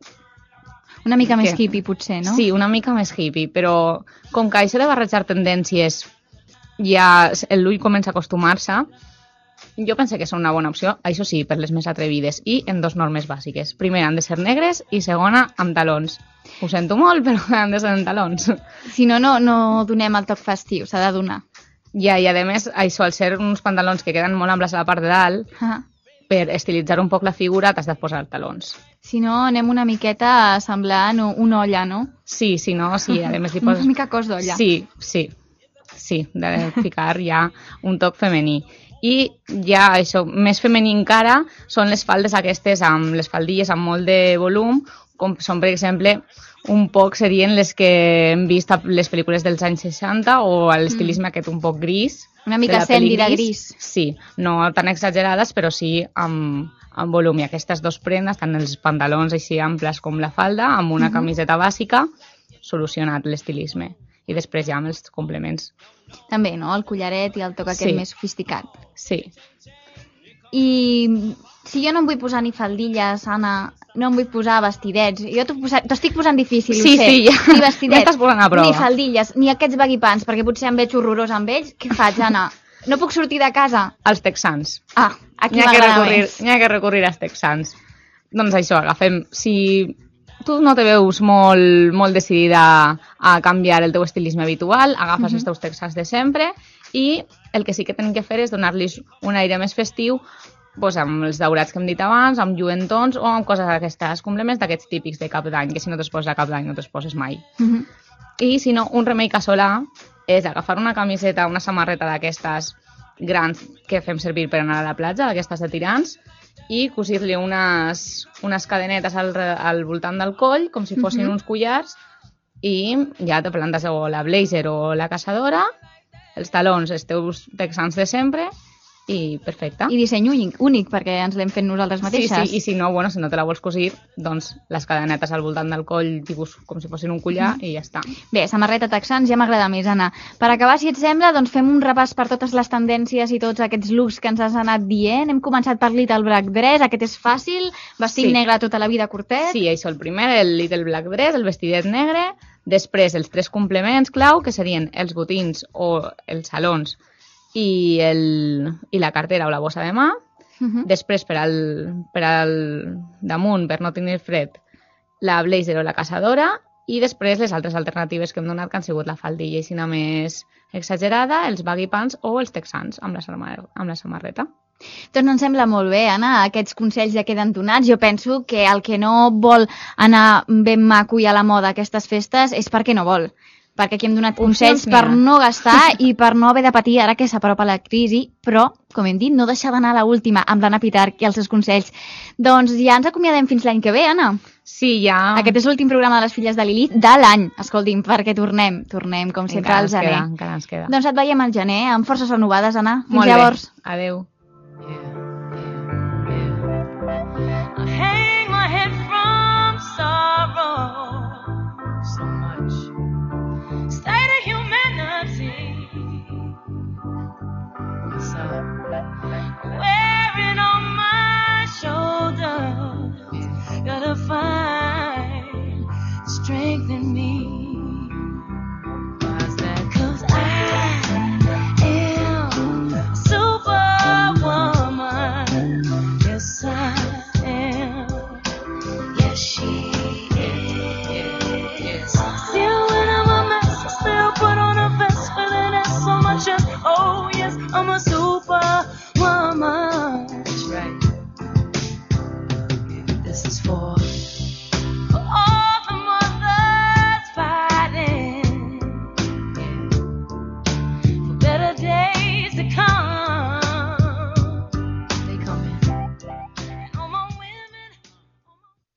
Una mica més hippie, potser, no? Sí, una mica més hippie, però com que això de barrejar tendències ja l'ull comença a acostumar-se, jo penso que és una bona opció, això sí, per les més atrevides, i en dos normes bàsiques. Primera, han de ser negres i segona, amb talons. Ho sento molt, però han de ser amb talons. Si no, no, no donem el toc festiu, s'ha de donar. Ja, i a més, això, al ser uns pantalons que queden molt amples a la part de dalt, Ah. per estilitzar un poc la figura t'has de posar talons. Si no, anem una miqueta semblant un- una olla, no? Sí, si no, sí, a més li Una poses... mica cos d'olla. Sí, sí, sí, de ficar ja un toc femení. I ja això, més femení encara, són les faldes aquestes amb les faldilles amb molt de volum, com són, per exemple, un poc serien les que hem vist a les pel·lícules dels anys 60 o l'estilisme aquest un poc gris. Mm. Una mica Sandy de gris. Sí, no tan exagerades, però sí amb, amb volum. I aquestes dos prendes, tant els pantalons així amples com la falda, amb una Mhm. camiseta bàsica, solucionat l'estilisme. I després ja amb els complements. També, no? El collaret i el toc aquest Sí. més sofisticat. Sí. I si jo no em vull posar ni faldilles, Anna, no em vull posar vestidets, jo t'ho estic posant difícil, Sí, ho sé. sí, ja. Ni vestidets, posant a prova. ni faldilles, ni aquests baggy pants, perquè potser em veig horrorós amb ells. Què faig, Anna? No puc sortir de casa? Els texans. Ah, aquí m'agrada recurrir, més. n'hi ha que recurrir als texans. Doncs això, agafem... Si tu no te veus molt, molt decidida a canviar el teu estilisme habitual, agafes Mhm. els teus texans de sempre i el que sí que tenim que fer és donar-los un aire més festiu doncs amb els daurats que hem dit abans, amb lluentons o amb coses d'aquestes, complements d'aquests típics de cap d'any, que si no te'ls poses a cap d'any no te'ls poses mai. Mhm. I si no, un remei casolà és agafar una camiseta, una samarreta d'aquestes grans que fem servir per anar a la platja, d'aquestes de tirants, i cosir-li unes, unes cadenetes al, al voltant del coll, com si fossin Mhm. uns collars, i ja te plantes o la blazer o la caçadora, els talons, els teus texans de sempre, i perfecte. I disseny únic, únic perquè ens l'hem fet nosaltres Sí, mateixes. sí, i si no, bueno, si no te la vols cosir, doncs les cadenetes al voltant del coll, tipus com si fossin un collar, i ja està. Bé, samarreta texans ja m'agrada més, Anna. Per acabar, si et sembla, doncs fem un repàs per totes les tendències i tots aquests looks que ens has anat dient. Hem començat per Little Black Dress, aquest és fàcil, vestit Sí. negre tota la vida curtet. Sí, això, el primer, el Little Black Dress, el vestidet negre, després els tres complements clau, que serien els botins o els salons i, el, i la cartera o la bossa de mà, Mhm. després per al, per al damunt, per no tenir fred, la blazer o la caçadora, i després les altres alternatives que hem donat, que han sigut la faldilla així més exagerada, els baggy pants o els texans amb la, samar amb la samarreta. Doncs em sembla molt bé, Anna, aquests consells ja queden donats. Jo penso que el que no vol anar ben maco i a la moda aquestes festes és perquè no vol. perquè aquí hem donat consells per no gastar i per no haver de patir ara que s'apropa la crisi, però, com hem dit, no deixar d'anar a la última amb l'Anna Pitarch i els seus consells. Doncs ja ens acomiadem fins l'any que ve, Anna. Sí, ja... Aquest és l'últim programa de les filles de Lilith de l'any, escolti'm, perquè tornem, tornem, com sempre, Encara al gener. queda, encara ens queda. Doncs et veiem al gener, amb forces renovades, Anna. Fins Molt bé. llavors. Adeu.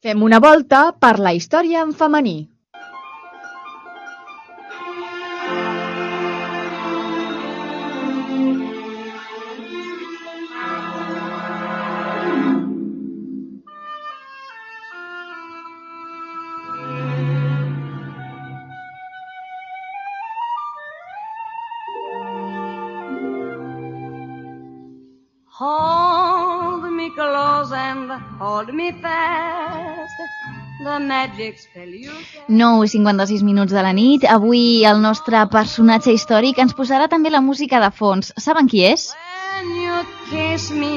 Fem una volta per la història en femení. Hold me close and hold me fast. 9 i 56 minuts de la nit. Avui el nostre personatge històric ens posarà també la música de fons. Saben qui és? When you kiss me,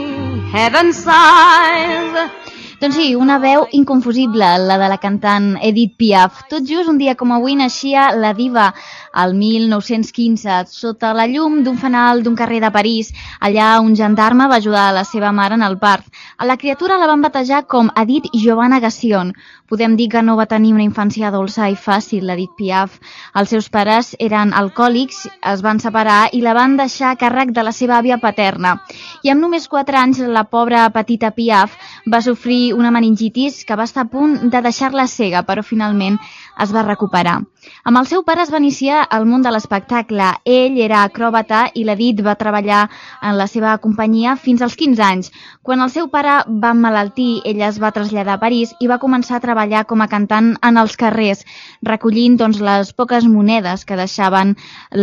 heaven sighs. Doncs sí, una veu inconfusible, la de la cantant Edith Piaf. Tot just un dia com avui naixia la diva al 1915, sota la llum d'un fanal d'un carrer de París. Allà un gendarme va ajudar a la seva mare en el part. A la criatura la van batejar com Edith Giovanna Gassion. Podem dir que no va tenir una infància dolça i fàcil, l'Edith Piaf. Els seus pares eren alcohòlics, es van separar i la van deixar a càrrec de la seva àvia paterna. I amb només 4 anys, la pobra petita Piaf va sofrir una meningitis que va estar a punt de deixar-la cega, però finalment es va recuperar. Amb el seu pare es va iniciar al món de l'espectacle. Ell era acròbata i l'Edith va treballar en la seva companyia fins als 15 anys. Quan el seu pare va emmalaltir, ella es va traslladar a París i va començar a treballar com a cantant en els carrers, recollint doncs, les poques monedes que deixaven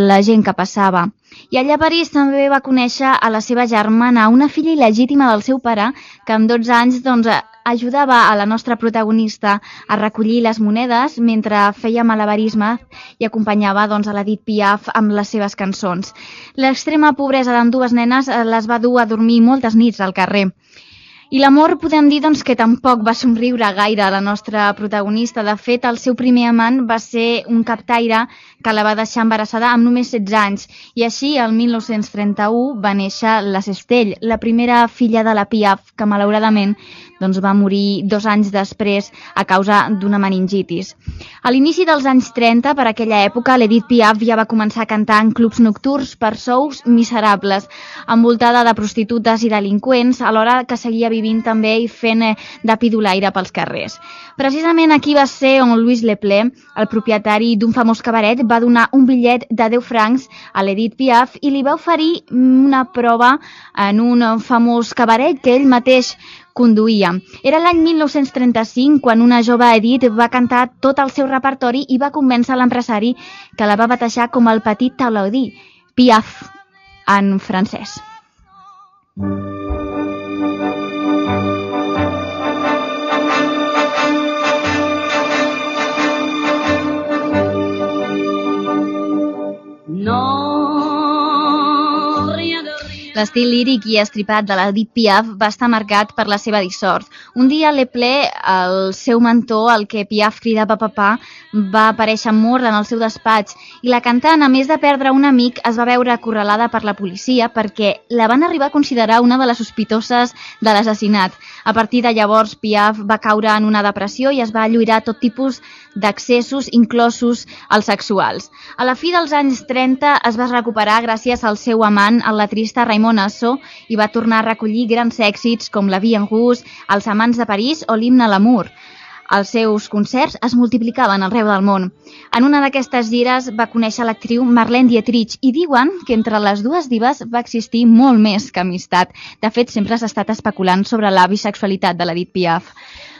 la gent que passava. I allà a París també va conèixer a la seva germana, una filla il·legítima del seu pare, que amb 12 anys doncs, ajudava a la nostra protagonista a recollir les monedes mentre feia malabarisme i acompanyava doncs, a l'Edith Piaf amb les seves cançons. L'extrema pobresa d'ambdues nenes eh, les va dur a dormir moltes nits al carrer. I l'amor podem dir doncs, que tampoc va somriure gaire a la nostra protagonista. De fet, el seu primer amant va ser un captaire que la va deixar embarassada amb només 16 anys. I així, el 1931, va néixer la Cestell, la primera filla de la Piaf, que malauradament doncs, va morir dos anys després a causa d'una meningitis. A l'inici dels anys 30, per aquella època, l'Edith Piaf ja va començar a cantar en clubs nocturns per sous miserables, envoltada de prostitutes i delinqüents, alhora que seguia vivint també i fent eh, de pidolaire pels carrers. Precisament aquí va ser on Louis Leplé, el propietari d'un famós cabaret, va donar un bitllet de 10 francs a l'Edith Piaf i li va oferir una prova en un famós cabaret que ell mateix conduïa. Era l'any 1935 quan una jove Edith va cantar tot el seu repertori i va convèncer l'empresari que la va batejar com el petit Talaudí, Piaf, en francès. No, L'estil líric i estripat de l'Edith Piaf va estar marcat per la seva dissort. Un dia a Leplé, el seu mentor, el que Piaf cridava papà, va aparèixer mort en el seu despatx i la cantant, a més de perdre un amic, es va veure acorralada per la policia perquè la van arribar a considerar una de les sospitoses de l'assassinat. A partir de llavors, Piaf va caure en una depressió i es va alluirar tot tipus d'accessos, inclosos els sexuals. A la fi dels anys 30 es va recuperar gràcies al seu amant, el letrista Raimon Asso, i va tornar a recollir grans èxits com La Vie en Rouge, Els amants de París o l'himne a l'amor. Els seus concerts es multiplicaven arreu del món. En una d'aquestes gires va conèixer l'actriu Marlene Dietrich i diuen que entre les dues divas va existir molt més que amistat. De fet, sempre s'ha estat especulant sobre la bisexualitat de l'Edith Piaf.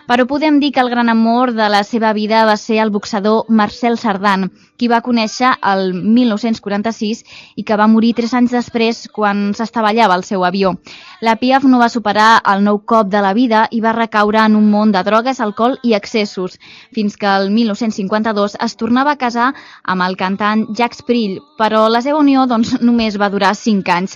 Però podem dir que el gran amor de la seva vida va ser el boxador Marcel Sardan, qui va conèixer el 1946 i que va morir tres anys després quan s'estavellava el seu avió. La Piaf no va superar el nou cop de la vida i va recaure en un món de drogues, alcohol i excessos, fins que el 1952 es tornava a casar amb el cantant Jacques Prill, però la seva unió doncs, només va durar cinc anys.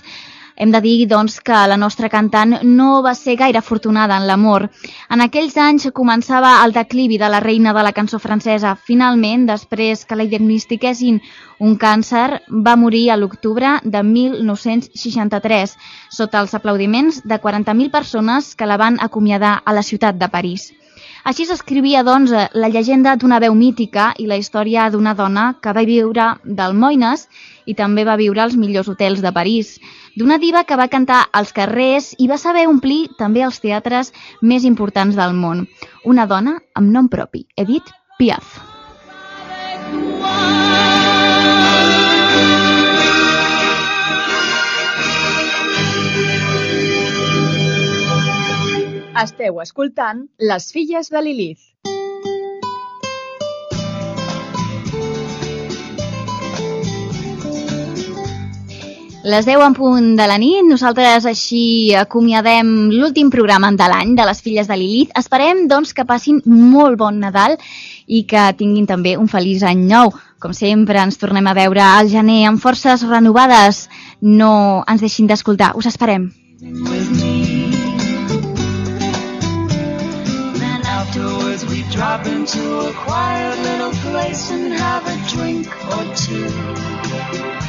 Hem de dir, doncs, que la nostra cantant no va ser gaire afortunada en l'amor. En aquells anys començava el declivi de la reina de la cançó francesa. Finalment, després que la diagnostiquessin un càncer, va morir a l'octubre de 1963, sota els aplaudiments de 40.000 persones que la van acomiadar a la ciutat de París. Així s'escrivia, doncs, la llegenda d'una veu mítica i la història d'una dona que va viure d'almoines també va viure als millors hotels de París. D'una diva que va cantar als carrers i va saber omplir també els teatres més importants del món. Una dona amb nom propi, Edith Piaf. Esteu escoltant Les filles de Lilith. Les 10 en punt de la nit, nosaltres així acomiadem l'últim programa de l'any de les filles de Lilith. Esperem, doncs, que passin molt bon Nadal i que tinguin també un feliç any nou. Com sempre, ens tornem a veure al gener amb forces renovades. No ens deixin d'escoltar, us esperem. Drop into a quiet little place and have a drink or two.